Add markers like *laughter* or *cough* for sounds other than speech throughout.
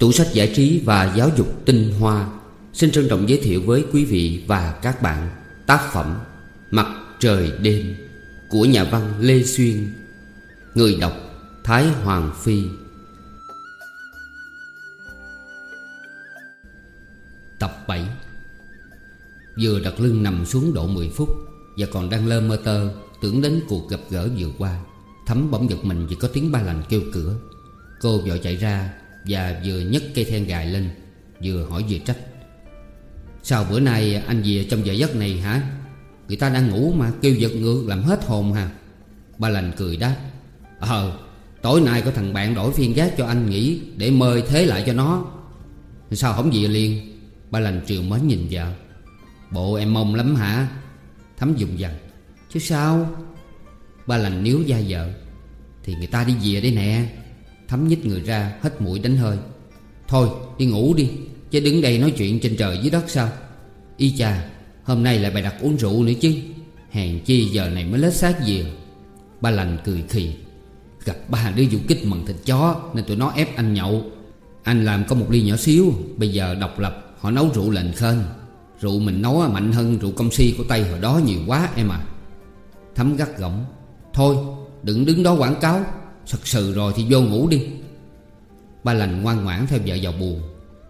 Tủ sách giải trí và giáo dục tinh hoa. Xin trân trọng giới thiệu với quý vị và các bạn Tác phẩm Mặt trời đêm Của nhà văn Lê Xuyên, Người đọc Thái Hoàng Phi. Tập 7 Vừa đặt lưng nằm xuống độ 10 phút Và còn đang lơ mơ tơ, Tưởng đến cuộc gặp gỡ vừa qua, Thấm bỗng giật mình vì có tiếng ba lành kêu cửa. Cô vội chạy ra và vừa nhấc cây then gài lên, Vừa hỏi vừa trách. Sao bữa nay anh về trong giờ giấc này hả? Người ta đang ngủ mà, kêu giật ngược làm hết hồn hả? Ba lành cười đáp. Ờ Tối nay có thằng bạn đổi phiên gác cho anh nghỉ Để mời thế lại cho nó. Sao không về liền? Ba lành triều mới nhìn vợ. Bộ em mong lắm hả? Thấm dùng dần Chứ sao? Ba lành níu da vợ. Thì người ta đi về đây nè. Thấm nhích người ra hết mũi đánh hơi. Thôi, đi ngủ đi, Chứ đứng đây nói chuyện trên trời dưới đất sao? Y chà, Hôm nay lại bày đặt uống rượu nữa chứ. Hèn chi giờ này mới lết xác về. Ba lành cười khì. Gặp ba đứa du kích mần thịt chó, Nên tụi nó ép anh nhậu. Anh làm có một ly nhỏ xíu, Bây giờ độc lập, họ nấu rượu lệnh khên. Rượu mình nấu mạnh hơn rượu công si của Tây hồi đó nhiều quá em à. Thấm gắt gỏng. Thôi, đừng đứng đó quảng cáo. Thật sự rồi thì vô ngủ đi. Ba lành ngoan ngoãn theo vợ vào buồn.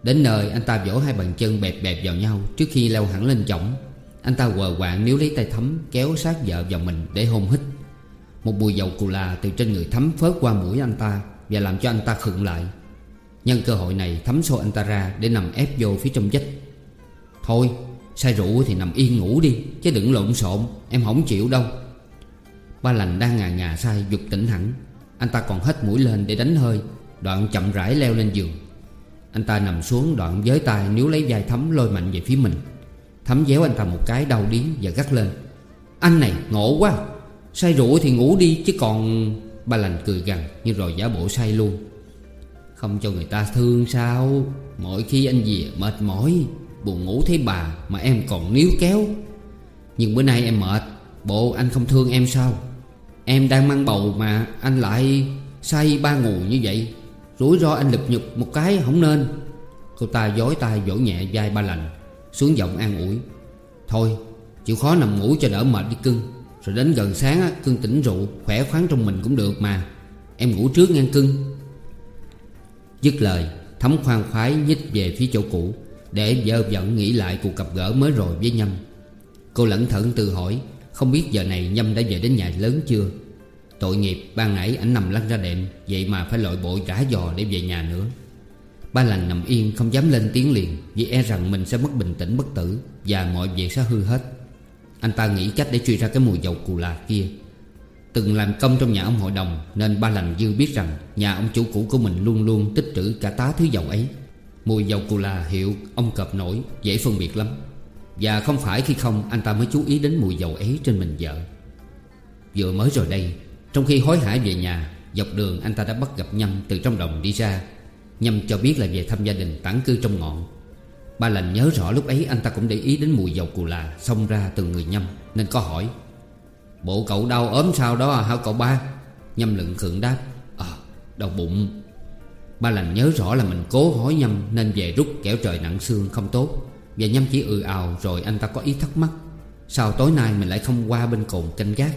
Đến nơi, anh ta vỗ hai bàn chân bẹp bẹp vào nhau Trước khi leo hẳn lên chổng Anh ta quờ quạng níu lấy tay Thấm Kéo sát vợ vào mình để hôn hít. Một bùi dầu cù là từ trên người Thấm phớt qua mũi anh ta Và làm cho anh ta khựng lại. Nhân cơ hội này Thấm xô anh ta ra Để nằm ép vô phía trong vách. Thôi, say rượu thì nằm yên ngủ đi, Chứ đừng lộn xộn, Em không chịu đâu. Ba lành đang ngà ngà say giục tỉnh hẳn. Anh ta còn hết mũi lên để đánh hơi. Đoạn chậm rãi leo lên giường. Anh ta nằm xuống, đoạn với tay níu lấy vai Thấm lôi mạnh về phía mình. Thấm déo anh ta một cái đau điến và gắt lên. Anh này, ngộ quá. Say rượu thì ngủ đi, chứ còn Ba lành cười gằn nhưng rồi giả bộ say luôn. Không cho người ta thương sao? Mỗi khi anh về mệt mỏi, Buồn ngủ thấy bà mà em còn níu kéo. Nhưng bữa nay em mệt, Bộ anh không thương em sao? Em đang mang bầu mà anh lại say ba ngủ như vậy. Rủi ro anh lực nhục một cái không nên. Cô ta dối tay vỗ nhẹ vai ba lành Xuống giọng an ủi. Thôi chịu khó nằm ngủ cho đỡ mệt đi cưng. Rồi đến gần sáng á, cưng tỉnh rượu Khỏe khoắn trong mình cũng được mà. Em ngủ trước ngang cưng. Dứt lời Thấm khoan khoái nhích về phía chỗ cũ Để dơ vẫn nghĩ lại cuộc gặp gỡ mới rồi với Nhâm. Cô lẩn thận tự hỏi không biết giờ này Nhâm đã về đến nhà lớn chưa? Tội nghiệp ban nãy ảnh nằm lăn ra đệm, Vậy mà phải lội bộ rã giò để về nhà nữa. Ba lành nằm yên, không dám lên tiếng liền, Vì e rằng mình sẽ mất bình tĩnh, bất tử, Và mọi việc sẽ hư hết. Anh ta nghĩ cách để truy ra cái mùi dầu cù là kia. Từng làm công trong nhà ông hội đồng, Nên ba lành dư biết rằng Nhà ông chủ cũ của mình luôn luôn tích trữ cả tá thứ dầu ấy. Mùi dầu cù là hiệu, ông cọp nổi, Dễ phân biệt lắm. Và không phải khi không, anh ta mới chú ý đến mùi dầu ấy trên mình vợ. Vừa mới rồi đây, Trong khi hối hả về nhà, Dọc đường anh ta đã bắt gặp Nhâm từ trong đồng đi ra. Nhâm cho biết là về thăm gia đình tản cư trong ngọn. Ba lành nhớ rõ lúc ấy anh ta cũng để ý đến mùi dầu cù là Xông ra từ người Nhâm, Nên có hỏi. Bộ cậu đau ốm sao đó hả cậu ba? Nhâm lựng khượng đáp. Ờ đau bụng. Ba lành nhớ rõ là mình cố hỏi Nhâm Nên về rút kẻo trời nặng xương không tốt. Và Nhâm chỉ ừ ào rồi anh ta có ý thắc mắc, Sao tối nay mình lại không qua bên cồn canh gác?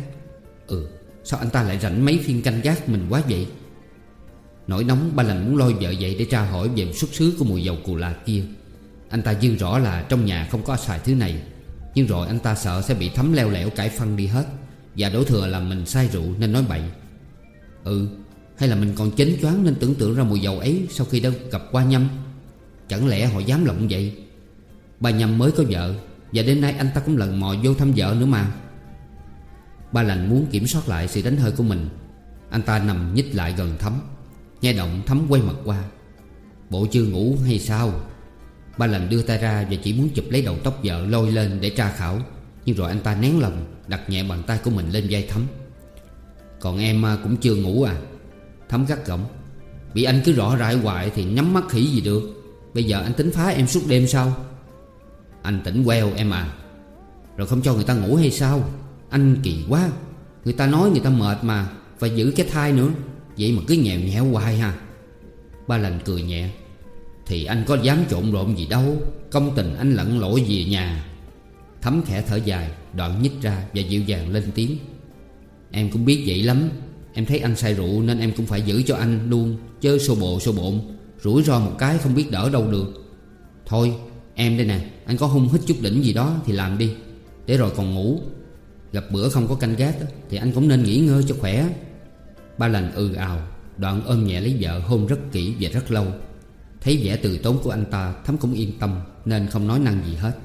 Ừ Sao anh ta lại rảnh mấy phiên canh gác mình quá vậy? Nỗi nóng, ba lành muốn lôi vợ dậy để tra hỏi về xuất xứ của mùi dầu cù là kia. Anh ta dư rõ là trong nhà không có xài thứ này, Nhưng rồi anh ta sợ sẽ bị thấm leo lẻo cải phân đi hết, Và đổ thừa là mình say rượu nên nói bậy. Ừ Hay là mình còn chến choáng nên tưởng tượng ra mùi dầu ấy Sau khi đã gặp qua nhâm? Chẳng lẽ họ dám lộng vậy? Bà nhâm mới có vợ, Và đêm nay anh ta cũng lần mò vô thăm vợ nữa mà. Ba lành muốn kiểm soát lại sự đánh hơi của mình. Anh ta nằm nhích lại gần thấm, Nghe động thấm quay mặt qua. Bộ chưa ngủ hay sao? Ba lành đưa tay ra và chỉ muốn chụp lấy đầu tóc vợ lôi lên để tra khảo. Nhưng rồi anh ta nén lòng, Đặt nhẹ bàn tay của mình lên vai thấm. Còn em à, cũng chưa ngủ à? Thấm gắt gỏng. Bị anh cứ rõ rại hoài thì nhắm mắt khỉ gì được. Bây giờ anh tính phá em suốt đêm sao? Anh tỉnh queo em à. Rồi không cho người ta ngủ hay sao? Anh kỳ quá. Người ta nói người ta mệt mà, Phải giữ cái thai nữa. Vậy mà cứ nhèo nhẹo hoài ha Ba lành cười nhẹ. Thì anh có dám trộn rộn gì đâu. Công tình anh lẫn lỗi về nhà. Thấm khẽ thở dài, Đoạn nhích ra và dịu dàng lên tiếng. Em cũng biết vậy lắm. Em thấy anh say rượu nên em cũng phải giữ cho anh luôn. Chớ xô bộ xô bộn. Rủi ro một cái không biết đỡ đâu được. Thôi em đây nè, Anh có hung hít chút đỉnh gì đó thì làm đi. Để rồi còn ngủ. Gặp bữa không có canh gác Thì anh cũng nên nghỉ ngơi cho khỏe. Ba lành ừ ào, Đoạn ôm nhẹ lấy vợ hôn rất kỹ và rất lâu. Thấy vẻ từ tốn của anh ta Thắm cũng yên tâm, Nên không nói năng gì hết.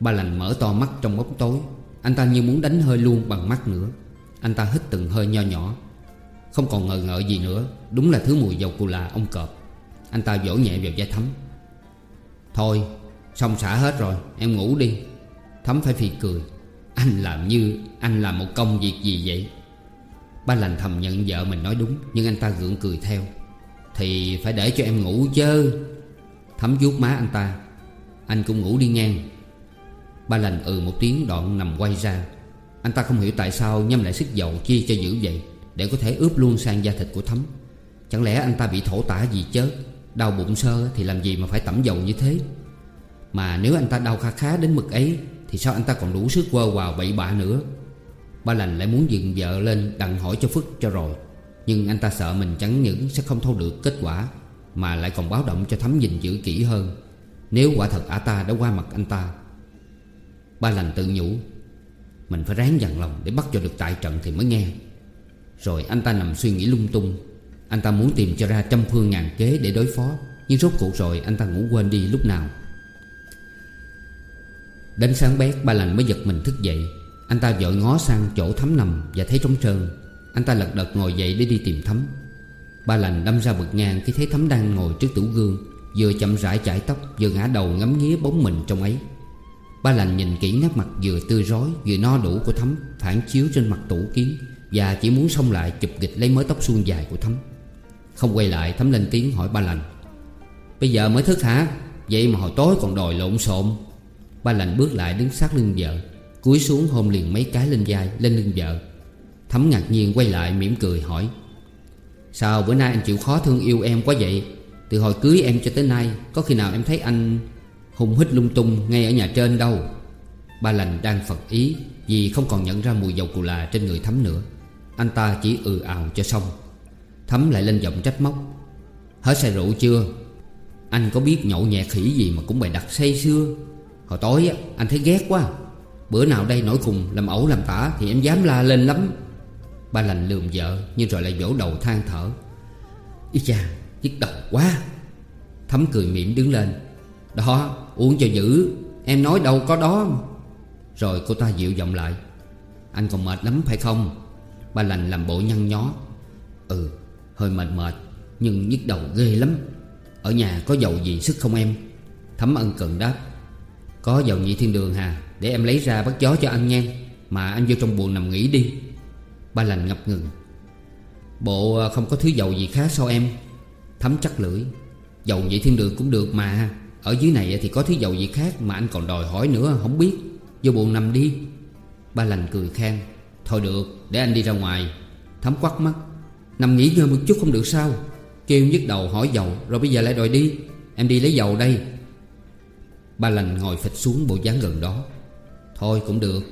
Ba lành mở to mắt trong bóng tối. Anh ta như muốn đánh hơi luôn bằng mắt nữa. Anh ta hít từng hơi nho nhỏ. Không còn ngờ ngợ gì nữa, Đúng là thứ mùi dầu cù là ông cọp. Anh ta vỗ nhẹ vào da Thắm Thôi, xong xả hết rồi, Em ngủ đi. Thắm phải phì cười. Anh làm như anh làm một công việc gì vậy? Ba lành thầm nhận vợ mình nói đúng, Nhưng anh ta gượng cười theo. Thì phải để cho em ngủ chứ. Thấm vuốt má anh ta. Anh cũng ngủ đi ngang. Ba lành ừ một tiếng đoạn nằm quay ra. Anh ta không hiểu tại sao nhâm lại sức dầu chia cho dữ vậy, Để có thể ướp luôn sang da thịt của Thấm. Chẳng lẽ anh ta bị thổ tả gì chớ Đau bụng sơ thì làm gì mà phải tẩm dầu như thế? Mà nếu anh ta đau khá khá đến mực ấy, Thì sao anh ta còn đủ sức quơ vào bậy bạ nữa? Ba lành lại muốn dừng vợ lên đặng hỏi cho Phước cho rồi. Nhưng anh ta sợ mình chẳng những sẽ không thâu được kết quả, Mà lại còn báo động cho thấm nhìn giữ kỹ hơn. Nếu quả thật ả ta đã qua mặt anh ta, Ba lành tự nhủ, Mình phải ráng dằn lòng để bắt cho được tại trận thì mới nghe. Rồi anh ta nằm suy nghĩ lung tung. Anh ta muốn tìm cho ra trăm phương ngàn kế để đối phó, Nhưng rốt cuộc rồi anh ta ngủ quên đi lúc nào. Đến sáng bét, ba lành mới giật mình thức dậy. Anh ta vội ngó sang chỗ thấm nằm và thấy trống trơn. Anh ta lật đật ngồi dậy để đi tìm thấm Ba lành đâm ra bực ngang khi thấy thấm đang ngồi trước tủ gương, Vừa chậm rãi chải tóc, Vừa ngã đầu ngắm nghía bóng mình trong ấy. Ba lành nhìn kỹ nét mặt vừa tươi rói, Vừa no đủ của Thắm, Phản chiếu trên mặt tủ kiến Và chỉ muốn xông lại chụp gịch lấy mớ tóc suôn dài của Thắm. Không quay lại thấm lên tiếng hỏi ba lành. Bây giờ mới thức hả? Vậy mà hồi tối còn đòi lộn xộn. Ba lành bước lại đứng sát lưng vợ, Cúi xuống hôn liền mấy cái lên vai, Lên lưng vợ. Thấm ngạc nhiên quay lại mỉm cười hỏi, Sao bữa nay anh chịu khó thương yêu em quá vậy? Từ hồi cưới em cho tới nay, Có khi nào em thấy anh Hùng hít lung tung ngay ở nhà trên đâu? Ba lành đang phật ý Vì không còn nhận ra mùi dầu cù là trên người thấm nữa. Anh ta chỉ ừ ào cho xong thấm lại lên giọng trách móc. Hết say rượu chưa? Anh có biết nhậu nhẹt khỉ gì mà cũng bày đặt say xưa? Hồi tối á, anh thấy ghét quá. Bữa nào đây nổi cùng làm ẩu làm tả Thì em dám la lên lắm. Ba lành lườm vợ Nhưng rồi lại vỗ đầu than thở. Ý cha nhức đầu quá. Thấm cười mỉm đứng lên. Đó uống cho dữ Em nói đâu có đó. Rồi cô ta dịu giọng lại. Anh còn mệt lắm phải không? Ba lành làm bộ nhăn nhó. Ừ hơi mệt mệt, Nhưng nhức đầu ghê lắm. Ở nhà có dầu gì sức không em? Thấm ân cần đáp. Có dầu nhị thiên đường hà, Để em lấy ra bắt gió cho anh nha. Mà anh vô trong buồn nằm nghỉ đi. Ba lành ngập ngừng. Bộ à, không có thứ dầu gì khác sao em? Thấm chắc lưỡi. Dầu nhị thiên đường cũng được mà. Ở dưới này thì có thứ dầu gì khác Mà anh còn đòi hỏi nữa, không biết. Vô buồn nằm đi. Ba lành cười khen. Thôi được, để anh đi ra ngoài. Thấm quắt mắt. Nằm nghỉ ngơi một chút không được sao? Kêu nhức đầu hỏi dầu, Rồi bây giờ lại đòi đi. Em đi lấy dầu đây. Ba lành ngồi phịch xuống bộ dáng gần đó. Thôi cũng được.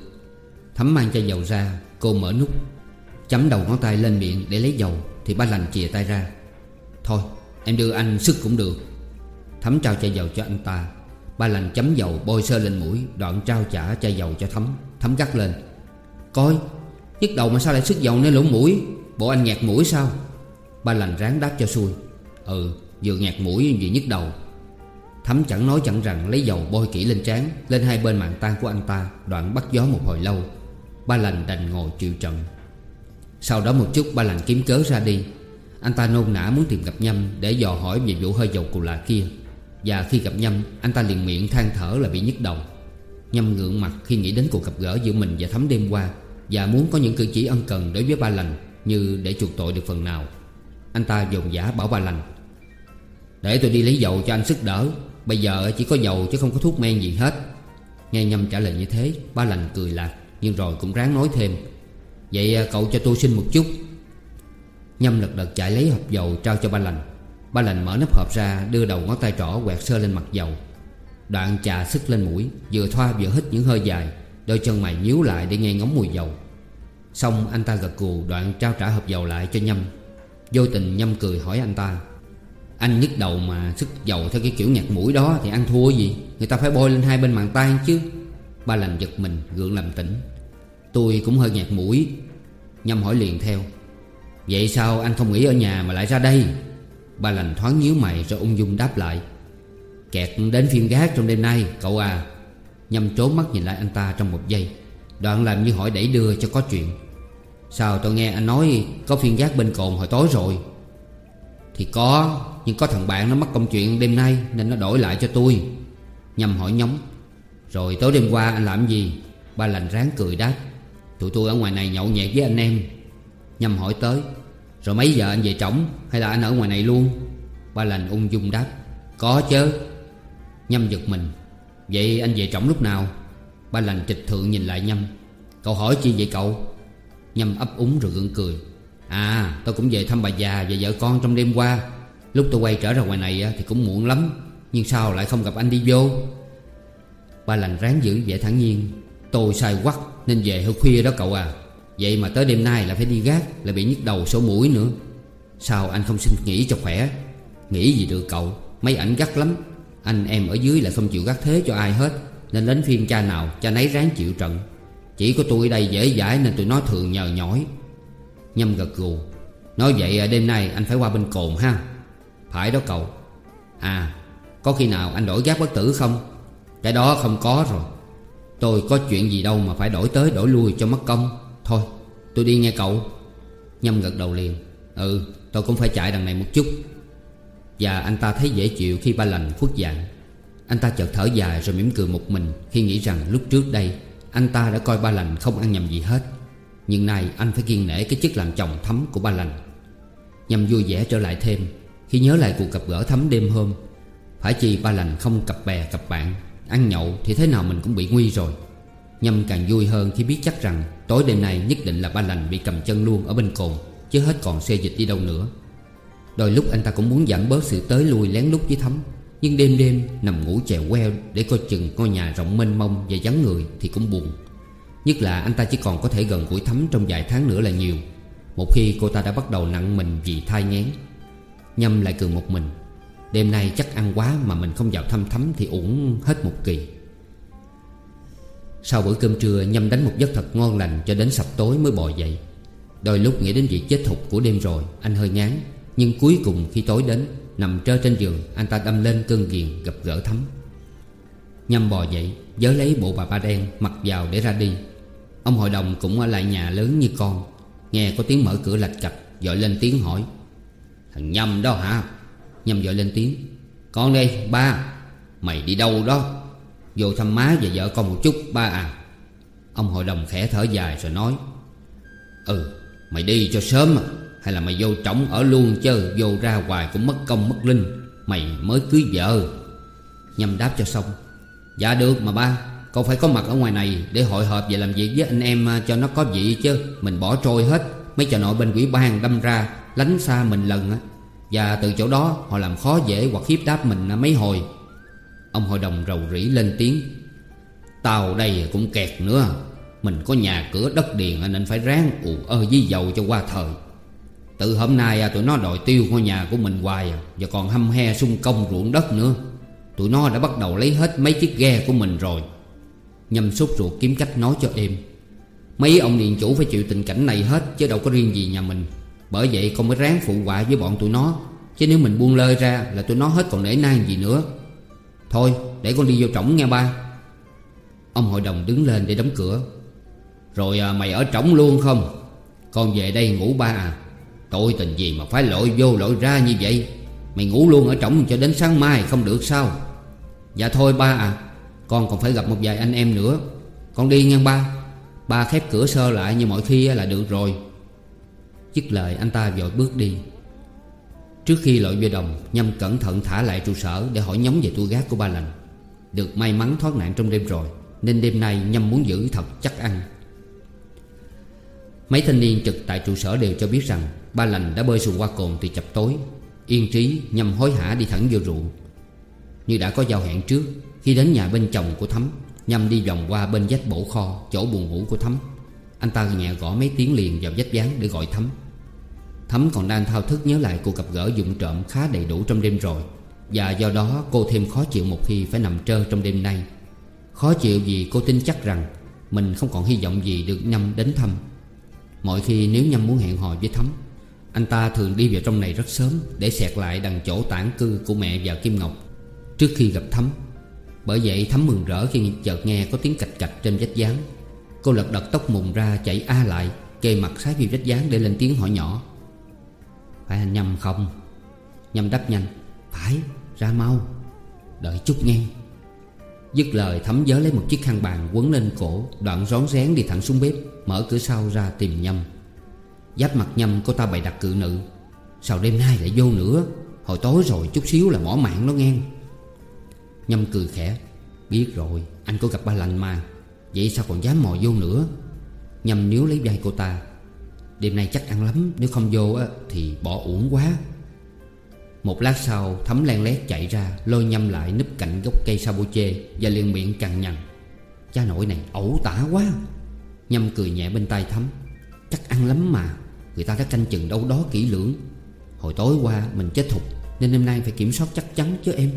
Thấm mang chai dầu ra, Cô mở nút, Chấm đầu ngón tay lên miệng để lấy dầu, Thì ba lành chìa tay ra. Thôi, em đưa anh sức cũng được. Thấm trao chai dầu cho anh ta. Ba lành chấm dầu bôi sơ lên mũi, Đoạn trao trả chai dầu cho Thấm. Thấm gắt lên. Coi, nhức đầu mà sao lại sức dầu nơi lỗ mũi? Bộ anh nghẹt mũi sao? Ba lành ráng đáp cho xuôi Ừ vừa nghẹt mũi vừa nhức đầu. Thấm chẳng nói chẳng rằng lấy dầu bôi kỹ lên trán, Lên hai bên mạng tan của anh ta, Đoạn bắt gió một hồi lâu. Ba lành đành ngồi chịu trận. Sau đó một chút, ba lành kiếm cớ ra đi. Anh ta nôn nã muốn tìm gặp Nhâm Để dò hỏi về vụ hơi dầu cù lạ kia. Và khi gặp Nhâm, Anh ta liền miệng than thở là bị nhức đầu. Nhâm ngượng mặt khi nghĩ đến cuộc gặp gỡ giữa mình và Thấm đêm qua Và muốn có những cử chỉ ân cần đối với ba lành. Như để chuộc tội được phần nào. Anh ta dồn giả bảo ba lành, Để tôi đi lấy dầu cho anh sức đỡ, Bây giờ chỉ có dầu chứ không có thuốc men gì hết. Nghe Nhâm trả lời như thế Ba lành cười lạc, Nhưng rồi cũng ráng nói thêm, Vậy à, cậu cho tôi xin một chút. Nhâm lật đật chạy lấy hộp dầu trao cho ba lành. Ba lành mở nắp hộp ra, Đưa đầu ngón tay trỏ quẹt sơ lên mặt dầu. Đoạn chà sức lên mũi, Vừa thoa vừa hít những hơi dài, Đôi chân mày nhíu lại để nghe ngóng mùi dầu. Xong anh ta gật gù Đoạn trao trả hộp dầu lại cho Nhâm. Vô tình Nhâm cười hỏi anh ta, Anh nhức đầu mà sức dầu theo cái kiểu nhạt mũi đó Thì ăn thua gì? Người ta phải bôi lên hai bên bàn tay chứ. Ba lành giật mình, gượng làm tỉnh. Tôi cũng hơi nhạt mũi. Nhâm hỏi liền theo, Vậy sao anh không nghỉ ở nhà mà lại ra đây? Ba lành thoáng nhíu mày rồi ung dung đáp lại, Kẹt đến phiên gác trong đêm nay, cậu à. Nhâm trốn mắt nhìn lại anh ta trong một giây. Đoạn làm như hỏi đẩy đưa cho có chuyện. Sao tôi nghe anh nói Có phiên gác bên cồn hồi tối rồi? Thì có, Nhưng có thằng bạn nó mất công chuyện đêm nay Nên nó đổi lại cho tôi. Nhâm hỏi nhóng Rồi tối đêm qua anh làm gì? Ba lành ráng cười đáp. Tụi tôi ở ngoài này nhậu nhẹt với anh em. Nhâm hỏi tới. Rồi mấy giờ anh về trống Hay là anh ở ngoài này luôn? Ba lành ung dung đáp. Có chứ. Nhâm giật mình. Vậy anh về trống lúc nào? Ba lành trịch thượng nhìn lại Nhâm. Cậu hỏi chi vậy cậu? Nhâm ấp úng rồi gượng cười. À tôi cũng về thăm bà già và vợ con trong đêm qua. Lúc tôi quay trở ra ngoài này thì cũng muộn lắm, Nhưng sao lại không gặp anh đi vô? Ba lành ráng giữ vẻ thẳng nhiên. Tôi sai quắc nên về hơi khuya đó cậu à. Vậy mà tới đêm nay lại phải đi gác, Lại bị nhức đầu sổ mũi nữa. Sao anh không xin nghỉ cho khỏe? Nghỉ gì được cậu, Mấy ảnh gắt lắm. Anh em ở dưới là không chịu gắt thế cho ai hết. Nên đến phiên cha nào, cha nấy ráng chịu trận. Chỉ có tôi đây dễ dãi nên tụi nó thường nhờ nhỏi Nhâm gật gù, Nói vậy à, đêm nay anh phải qua bên cồn ha. Phải đó cậu. À có khi nào anh đổi giáp bất tử không? Cái đó không có rồi. Tôi có chuyện gì đâu mà phải đổi tới đổi lui cho mất công. Thôi, tôi đi nghe cậu. Nhâm gật đầu liền. Ừ tôi cũng phải chạy đằng này một chút. Và anh ta thấy dễ chịu khi ba lành khuất dạng. Anh ta chợt thở dài rồi mỉm cười một mình, Khi nghĩ rằng lúc trước đây, Anh ta đã coi ba lành không ăn nhầm gì hết. Nhưng nay anh phải kiên nể cái chức làm chồng thấm của ba lành. Nhằm vui vẻ trở lại thêm, Khi nhớ lại cuộc gặp gỡ thấm đêm hôm, Phải chi ba lành không cặp bè cặp bạn, Ăn nhậu thì thế nào mình cũng bị nguy rồi. Nhâm càng vui hơn khi biết chắc rằng Tối đêm nay nhất định là ba lành bị cầm chân luôn ở bên cồn, Chứ hết còn xe dịch đi đâu nữa. Đôi lúc anh ta cũng muốn giảm bớt sự tới lui lén lút với Thắm. Nhưng đêm đêm nằm ngủ chèo queo Để coi chừng ngôi nhà rộng mênh mông và vắng người thì cũng buồn. Nhất là anh ta chỉ còn có thể gần gũi Thắm trong vài tháng nữa là nhiều. Một khi cô ta đã bắt đầu nặng mình vì thai nghén, Nhâm lại cười một mình, Đêm nay chắc ăn quá mà mình không vào thăm Thắm thì uổng hết một kỳ. Sau bữa cơm trưa, Nhâm đánh một giấc thật ngon lành cho đến sập tối mới bò dậy. Đôi lúc nghĩ đến việc chết thục của đêm rồi, Anh hơi ngán, Nhưng cuối cùng khi tối đến Nằm trơ trên giường, Anh ta đâm lên cơn ghiền gặp gỡ thấm. Nhâm bò dậy Dớ lấy bộ bà ba đen mặc vào để ra đi. Ông hội đồng cũng ở lại nhà lớn như con, Nghe có tiếng mở cửa lạch cạch, Dội lên tiếng hỏi. Thằng Nhâm đó hả? Nhâm dội lên tiếng. Con đây, ba. Mày đi đâu đó? Vô thăm má và vợ con một chút, ba à. Ông hội đồng khẽ thở dài rồi nói. Ừ Mày đi cho sớm à. Hay là mày vô trống ở luôn chứ? Vô ra hoài cũng mất công, mất linh. Mày mới cưới vợ. Nhâm đáp cho xong. Dạ được mà ba. Con phải có mặt ở ngoài này Để hội họp và làm việc với anh em à, cho nó có vị chứ. Mình bỏ trôi hết. Mấy trò nội bên quỷ ban đâm ra, Lánh xa mình lần, á. Và từ chỗ đó, họ làm khó dễ hoặc khiếp đáp mình à, mấy hồi. Ông hội đồng rầu rĩ lên tiếng. Tao đây cũng kẹt nữa. Mình có nhà cửa đất điền à, nên phải ráng ù ơ với dầu cho qua thời. Từ hôm nay à, tụi nó đòi tiêu ngôi nhà của mình hoài Và còn hâm he xung công ruộng đất nữa. Tụi nó đã bắt đầu lấy hết mấy chiếc ghe của mình rồi. Nhâm sốt ruột kiếm cách nói cho êm. Mấy ông điện chủ phải chịu tình cảnh này hết Chứ đâu có riêng gì nhà mình. Bởi vậy con mới ráng phụ họa với bọn tụi nó. Chứ nếu mình buông lơi ra là tụi nó hết còn nể nang gì nữa. Thôi để con đi vô trỏng nghe ba. Ông hội đồng đứng lên để đóng cửa. Rồi à, mày ở trống luôn không? Con về đây ngủ ba à. Tội tình gì mà phải lội vô lội ra như vậy? Mày ngủ luôn ở trống cho đến sáng mai không được sao? Dạ thôi, ba à. Con còn phải gặp một vài anh em nữa. Con đi nghe ba. Ba khép cửa sơ lại như mọi khi là được rồi. Dứt lời, anh ta vội bước đi. Trước khi lội vô đồng, Nhâm cẩn thận thả lại trụ sở Để hỏi nhóm về tua gác của ba lành. Được may mắn thoát nạn trong đêm rồi, Nên đêm nay Nhâm muốn giữ thật chắc ăn. Mấy thanh niên trực tại trụ sở đều cho biết rằng Ba lành đã bơi xuồng qua cồn từ chập tối. Yên trí nhằm hối hả đi thẳng vô ruộng. Như đã có giao hẹn trước, Khi đến nhà bên chồng của Thắm, Nhằm đi vòng qua bên vách bổ kho, Chỗ buồn ngủ của Thắm, Anh ta nhẹ gõ mấy tiếng liền vào vách dáng để gọi Thắm. Thắm còn đang thao thức nhớ lại cuộc gặp gỡ dụng trộm khá đầy đủ trong đêm rồi, Và do đó cô thêm khó chịu một khi phải nằm trơ trong đêm nay. Khó chịu vì cô tin chắc rằng Mình không còn hy vọng gì được Nhâm đến thăm Mọi khi nếu Nhâm muốn hẹn hò với Thắm anh ta thường đi vào trong này rất sớm Để xẹt lại đằng chỗ tản cư của mẹ và Kim Ngọc Trước khi gặp Thắm. Bởi vậy Thắm mừng rỡ khi chợt nghe có tiếng cạch cạch trên vách dáng. Cô lật đật tóc mùng ra chạy a lại, Kề mặt sát vào vách dáng để lên tiếng hỏi nhỏ. Phải anh Nhâm không? Nhâm đáp nhanh, Phải, ra mau, Đợi chút nghe. Dứt lời thấm giới lấy một chiếc khăn bàn quấn lên cổ, Đoạn rón rén đi thẳng xuống bếp, Mở cửa sau ra tìm Nhâm Giáp mặt Nhâm cô ta bày đặt cự nữ. Sao đêm nay lại vô nữa? Hồi tối rồi chút xíu là mỏ mạng nó nghe. Nhâm cười khẽ. Biết rồi anh có gặp ba lành mà. Vậy sao còn dám mò vô nữa? Nhâm níu lấy vai cô ta. Đêm nay chắc ăn lắm Nếu không vô á, thì bỏ uổng quá. Một lát sau Thấm len lét chạy ra Lôi nhâm lại núp cạnh gốc cây saboche Và liền miệng cằn nhằn. Cha nội này ẩu tả quá. Nhâm cười nhẹ bên tay Thấm. Chắc ăn lắm mà. Người ta đã canh chừng đâu đó kỹ lưỡng. Hồi tối qua mình chết thục, Nên đêm nay phải kiểm soát chắc chắn chứ em.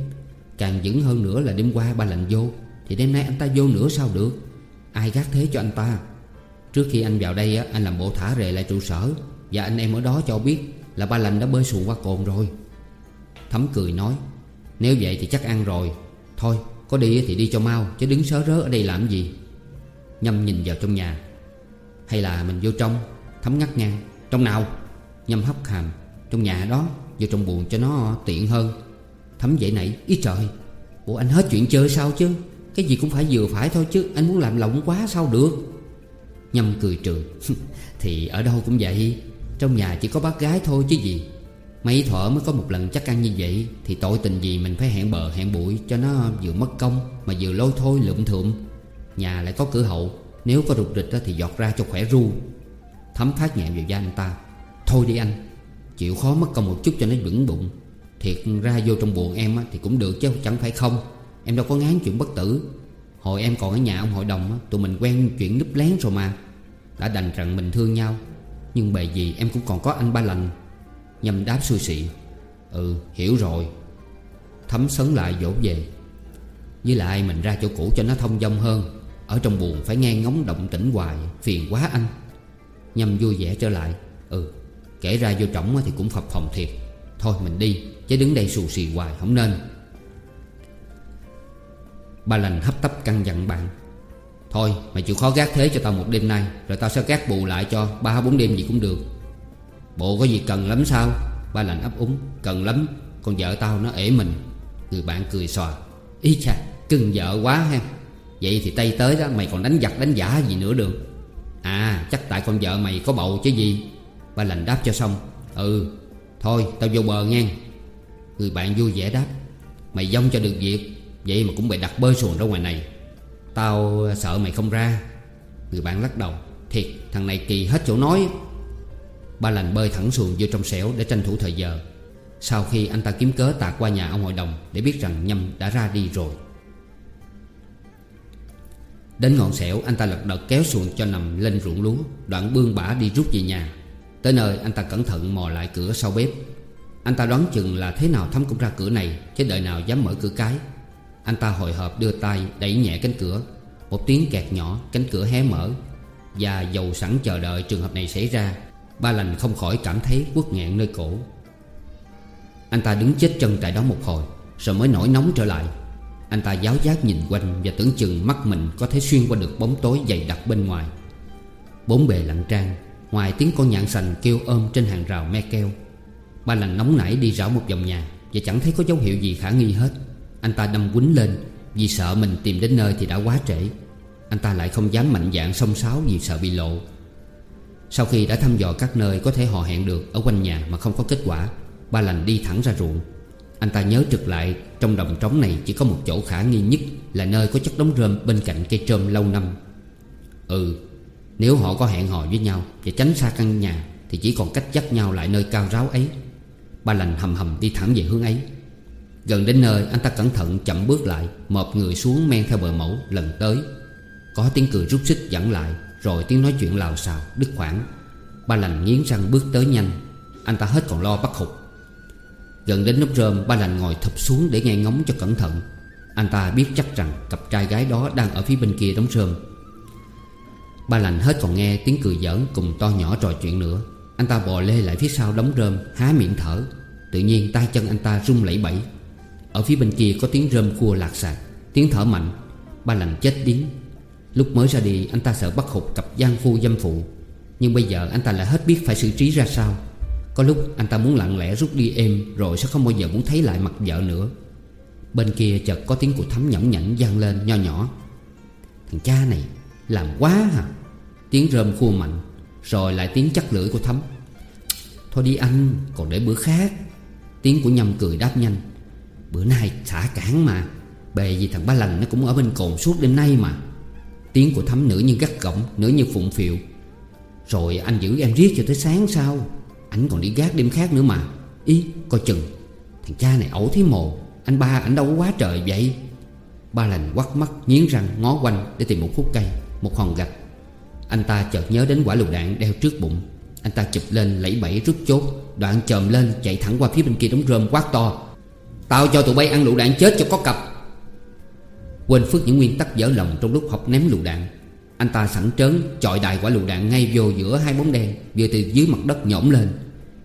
Càng vững hơn nữa là đêm qua ba lệnh vô, Thì đêm nay anh ta vô nữa sao được? Ai gác thế cho anh ta? Trước khi anh vào đây anh làm bộ thả rề lại trụ sở, Và anh em ở đó cho biết Là ba lành đã bơi xuồng qua cồn rồi. Thấm cười nói, Nếu vậy thì chắc ăn rồi. Thôi, có đi thì đi cho mau, Chứ đứng sớ rớ ở đây làm gì? Nhâm nhìn vào trong nhà. Hay là mình vô trong, Thấm ngắt ngang. Trong nào, Nhâm hấp hàm, Trong nhà đó Vô trong buồn cho nó tiện hơn. Thấm dậy nãy Ý trời Bộ anh hết chuyện chơi sao chứ? Cái gì cũng phải vừa phải thôi chứ, Anh muốn làm lộng quá sao được? Nhâm cười trừ Thì ở đâu cũng vậy, Trong nhà chỉ có bác gái thôi chứ gì. Mấy thợ mới có một lần chắc ăn như vậy, Thì tội tình gì mình phải hẹn bờ hẹn bụi Cho nó vừa mất công Mà vừa lôi thôi lượm thượm. Nhà lại có cửa hậu, Nếu có rụt rịch thì giọt ra cho khỏe ru. Thấm phát nhẹ vào da anh ta. Thôi đi anh, Chịu khó mất công một chút cho nó vững bụng. Thiệt ra vô trong buồn em thì cũng được chứ, chẳng phải không? Em đâu có ngán chuyện bất tử. Hồi em còn ở nhà ông hội đồng Tụi mình quen chuyện núp lén rồi mà. Đã đành rằng mình thương nhau. Nhưng bề gì em cũng còn có anh ba lành. Nhâm đáp xui xị. Ừ hiểu rồi. Thấm sấn lại dỗ về. Với lại mình ra chỗ cũ cho nó thông dong hơn. Ở trong buồn phải nghe ngóng động tĩnh hoài, Phiền quá anh. Nhâm vui vẻ trở lại. Ừ kể ra vô trọng thì cũng phập phòng thiệt. Thôi mình đi, Chứ đứng đây xù xì hoài không nên. Ba lành hấp tấp căng dặn bạn. Thôi, mày chịu khó gác thế cho tao một đêm nay, Rồi tao sẽ gác bù lại cho ba, bốn đêm gì cũng được. Bộ có gì cần lắm sao? Ba lành ấp úng. Cần lắm, Con vợ tao nó ể mình. Người bạn cười xòa. Ý chà, cưng vợ quá ha. Vậy thì tay tới đó, mày còn đánh giặc, đánh giả gì nữa được. À chắc tại con vợ mày có bầu chứ gì? Ba lành đáp cho xong. Ừ Thôi, tao vô bờ nghe. Người bạn vui vẻ đáp. Mày dông cho được việc. Vậy mà cũng bị đặt bơi xuồng ra ngoài này. Tao à, sợ mày không ra. Người bạn lắc đầu. Thiệt, thằng này kỳ hết chỗ nói. Ba lành bơi thẳng xuồng vô trong xẻo để tranh thủ thời giờ. Sau khi anh ta kiếm cớ tạt qua nhà ông hội đồng Để biết rằng Nhâm đã ra đi rồi. Đến ngọn xẻo, anh ta lật đật kéo xuồng cho nằm lên ruộng lúa. Đoạn bươn bả đi rút về nhà. Tới nơi, anh ta cẩn thận mò lại cửa sau bếp. Anh ta đoán chừng là thế nào thấm cũng ra cửa này, Chứ đợi nào dám mở cửa cái. Anh ta hồi hộp đưa tay đẩy nhẹ cánh cửa. Một tiếng kẹt nhỏ, cánh cửa hé mở. Và dầu sẵn chờ đợi trường hợp này xảy ra, Ba lành không khỏi cảm thấy quất nghẹn nơi cổ. Anh ta đứng chết chân tại đó một hồi, Rồi mới nổi nóng trở lại. Anh ta giáo giác nhìn quanh Và tưởng chừng mắt mình có thể xuyên qua được bóng tối dày đặc bên ngoài. Bốn bề lặng trang, Ngoài tiếng con nhạn sành kêu ôm trên hàng rào me keo. Ba lành nóng nảy đi rảo một vòng nhà Và chẳng thấy có dấu hiệu gì khả nghi hết. Anh ta đâm quýnh lên, Vì sợ mình tìm đến nơi thì đã quá trễ. Anh ta lại không dám mạnh dạn xông xáo Vì sợ bị lộ. Sau khi đã thăm dò các nơi có thể họ hẹn được Ở quanh nhà mà không có kết quả, Ba lành đi thẳng ra ruộng. Anh ta nhớ trực lại, Trong đồng trống này chỉ có một chỗ khả nghi nhất Là nơi có chất đống rơm bên cạnh cây trơm lâu năm. Ừ Nếu họ có hẹn hò với nhau Và tránh xa căn nhà, Thì chỉ còn cách dắt nhau lại nơi cao ráo ấy. Ba lành hầm hầm đi thẳng về hướng ấy. Gần đến nơi, anh ta cẩn thận chậm bước lại, Mọp người xuống men theo bờ mẫu lần tới. Có tiếng cười rút xích dẫn lại, Rồi tiếng nói chuyện lào xào, đứt khoảng. Ba lành nghiến răng bước tới nhanh. Anh ta hết còn lo bắt hụt. Gần đến nút rơm, Ba lành ngồi thập xuống để nghe ngóng cho cẩn thận. Anh ta biết chắc rằng Cặp trai gái đó đang ở phía bên kia đóng rơm. Ba lành hết còn nghe tiếng cười giỡn Cùng to nhỏ trò chuyện nữa. Anh ta bò lê lại phía sau đóng rơm, Há miệng thở. Tự nhiên tay chân anh ta rung lẩy bẩy. Ở phía bên kia có tiếng rơm cua lạc sạc, Tiếng thở mạnh. Ba lành chết điếng. Lúc mới ra đi, anh ta sợ bắt hụt cặp gian phu dâm phụ. Nhưng bây giờ anh ta lại hết biết phải xử trí ra sao. Có lúc anh ta muốn lặng lẽ rút đi êm, Rồi sẽ không bao giờ muốn thấy lại mặt vợ nữa. Bên kia chợt có tiếng của thắm nhõng nhảnh vang lên, nho nhỏ. Thằng cha này, làm quá hả? Tiếng rơm khua mạnh, Rồi lại tiếng chắc lưỡi của thắm Thôi đi anh, còn để bữa khác. Tiếng của nhâm cười đáp nhanh. Bữa nay xả cản mà, Bề gì thằng ba lành nó cũng ở bên cồn suốt đêm nay mà. Tiếng của thắm nửa như gắt gỏng Nửa như phụng phiệu Rồi anh giữ em riết cho tới sáng sao? Anh còn đi gác đêm khác nữa mà. Ý, coi chừng. Thằng cha này ẩu thế mồ. Anh ba anh đâu có quá trời vậy? Ba lành quắt mắt, nghiến răng, ngó quanh Để tìm một khúc cây, Một hòn gạch. Anh ta chợt nhớ đến quả lựu đạn đeo trước bụng. Anh ta chụp lên lẫy bẫy rút chốt, Đoạn chồm lên, chạy thẳng qua phía bên kia đống rơm quát to. Tao cho tụi bay ăn lựu đạn chết cho có cặp. Quên phước những nguyên tắc dở lòng Trong lúc học ném lựu đạn. Anh ta sẵn trớn, chọi đại quả lựu đạn ngay vô giữa hai bóng đen, Vừa từ dưới mặt đất nhổm lên.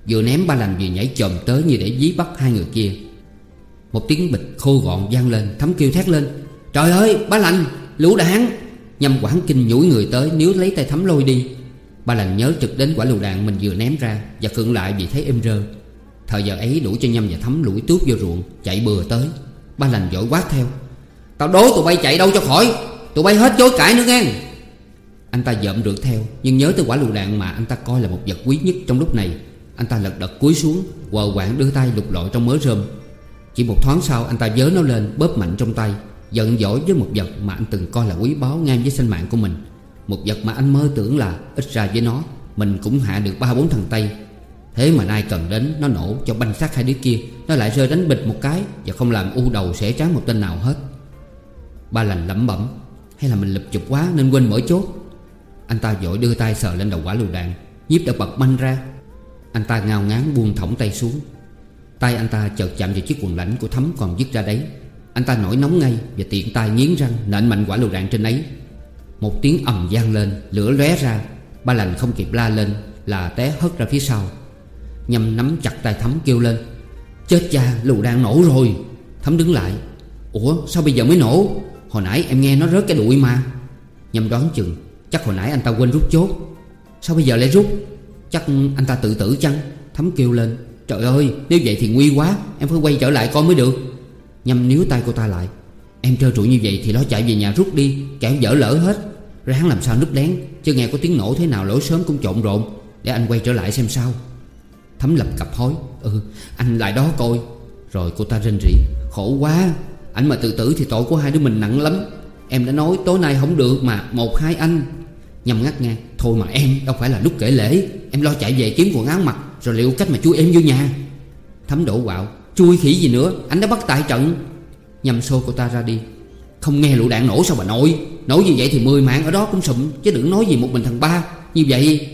Vừa ném ba lành vừa nhảy chồm tới như để dí bắt hai người kia. Một tiếng bịch khô gọn vang lên, Thấm kêu thét lên. Trời ơi, ba lành, lũ đạn Nhâm quảng kinh nhủi người tới Nếu lấy tay thấm lôi đi. Ba lành nhớ trực đến quả lựu đạn mình vừa ném ra Và khựng lại vì thấy êm rơ. Thời giờ ấy đủ cho Nhâm và thấm lủi tước vô ruộng, Chạy bừa tới. Ba lành vội quát theo. Tao đố tụi bay chạy đâu cho khỏi. Tụi bay hết chối cãi nữa nghe. Anh ta dậm rượt theo, Nhưng nhớ tới quả lựu đạn mà anh ta coi là một vật quý nhất trong lúc này. Anh ta lật đật cúi xuống, Quờ quạng đưa tay lục lọi trong mớ rơm. Chỉ một thoáng sau, anh ta vớ nó lên, Bóp mạnh trong tay, Giận dỗi với một vật mà anh từng coi là quý báu ngang với sinh mạng của mình. Một vật mà anh mơ tưởng là ít ra với nó, Mình cũng hạ được ba bốn thằng Tây. Thế mà nay cần đến, nó nổ cho banh xác hai đứa kia, Nó lại rơi đánh bịch một cái Và không làm u đầu xẻ trán một tên nào hết. Ba lành lẩm bẩm, Hay là mình lụp chụp quá nên quên mở chốt? Anh ta vội đưa tay sờ lên đầu quả lựu đạn Nhiếp đã bật manh ra. Anh ta ngao ngán buông thõng tay xuống. Tay anh ta chợt chạm vào chiếc quần lãnh của thấm còn dứt ra đấy. Anh ta nổi nóng ngay Và tiện tay nghiến răng nện mạnh quả lựu đạn trên ấy. Một tiếng ầm vang lên, Lửa lóe ra. Ba lành không kịp la lên, Là té hất ra phía sau. Nhâm nắm chặt tay thấm kêu lên, Chết cha, lựu đạn nổ rồi. Thấm đứng lại, Ủa, sao bây giờ mới nổ? Hồi nãy em nghe nó rớt cái đuôi mà. Nhâm đoán chừng, Chắc hồi nãy anh ta quên rút chốt. Sao bây giờ lại rút? Chắc anh ta tự tử chăng? Thấm kêu lên. Trời ơi, nếu vậy thì nguy quá. Em phải quay trở lại coi mới được. Nhâm níu tay cô ta lại. Em trơ trụi như vậy thì nó chạy về nhà rút đi, Kẻo dở lỡ hết. Ráng làm sao núp lén? Chứ nghe có tiếng nổ thế nào lỗi sớm cũng trộn rộn. Để anh quay trở lại xem sao. Thấm lập cặp hối. Ừ anh lại đó coi. Rồi cô ta rên rỉ. Khổ quá. Anh mà tự tử thì tội của hai đứa mình nặng lắm. Em đã nói tối nay không được mà Một hai anh. Nhâm ngắt ngang. Thôi mà em, đâu phải là lúc kể lễ. Em lo chạy về kiếm quần áo mặc, Rồi liệu cách mà chui em vô nhà. Thấm đổ quạo, Chui khỉ gì nữa, Anh đã bắt tại trận. Nhằm xô cô ta ra đi. Không nghe lựu đạn nổ sao bà nội? Nổ như vậy thì mười mạng ở đó cũng sụm, Chứ đừng nói gì một mình thằng ba. Như vậy,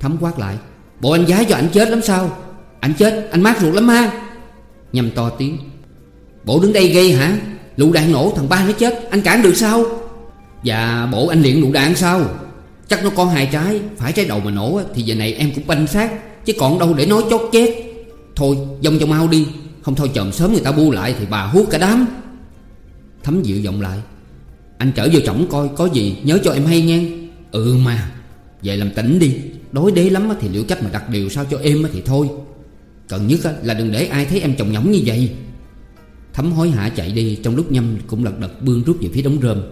Thấm quát lại. Bộ anh giá cho anh chết lắm sao? Anh chết, anh mát ruột lắm ha. Nhằm to tiếng. Bộ đứng đây gây hả? Lựu đạn nổ, thằng ba nó chết, Anh cản được sao? Dạ bộ anh luyện lựu đạn sao? Chắc nó có hai trái, Phải trái đầu mà nổ Thì giờ này em cũng banh xác, Chứ còn đâu để nói chót chết. Thôi, dông cho mau đi, Không thôi chồm sớm người ta bu lại Thì bà hút cả đám. Thấm dịu giọng lại. Anh trở vô trọng coi, có gì Nhớ cho em hay nghe. Ừ mà Vậy làm tỉnh đi Đối đế lắm thì liệu cách mà đặt điều sao cho em thì thôi. Cần nhất là đừng để ai thấy em chồng nhõng như vậy. Thấm hối hả chạy đi, Trong lúc nhâm cũng lật đật bươn rút về phía đống rơm.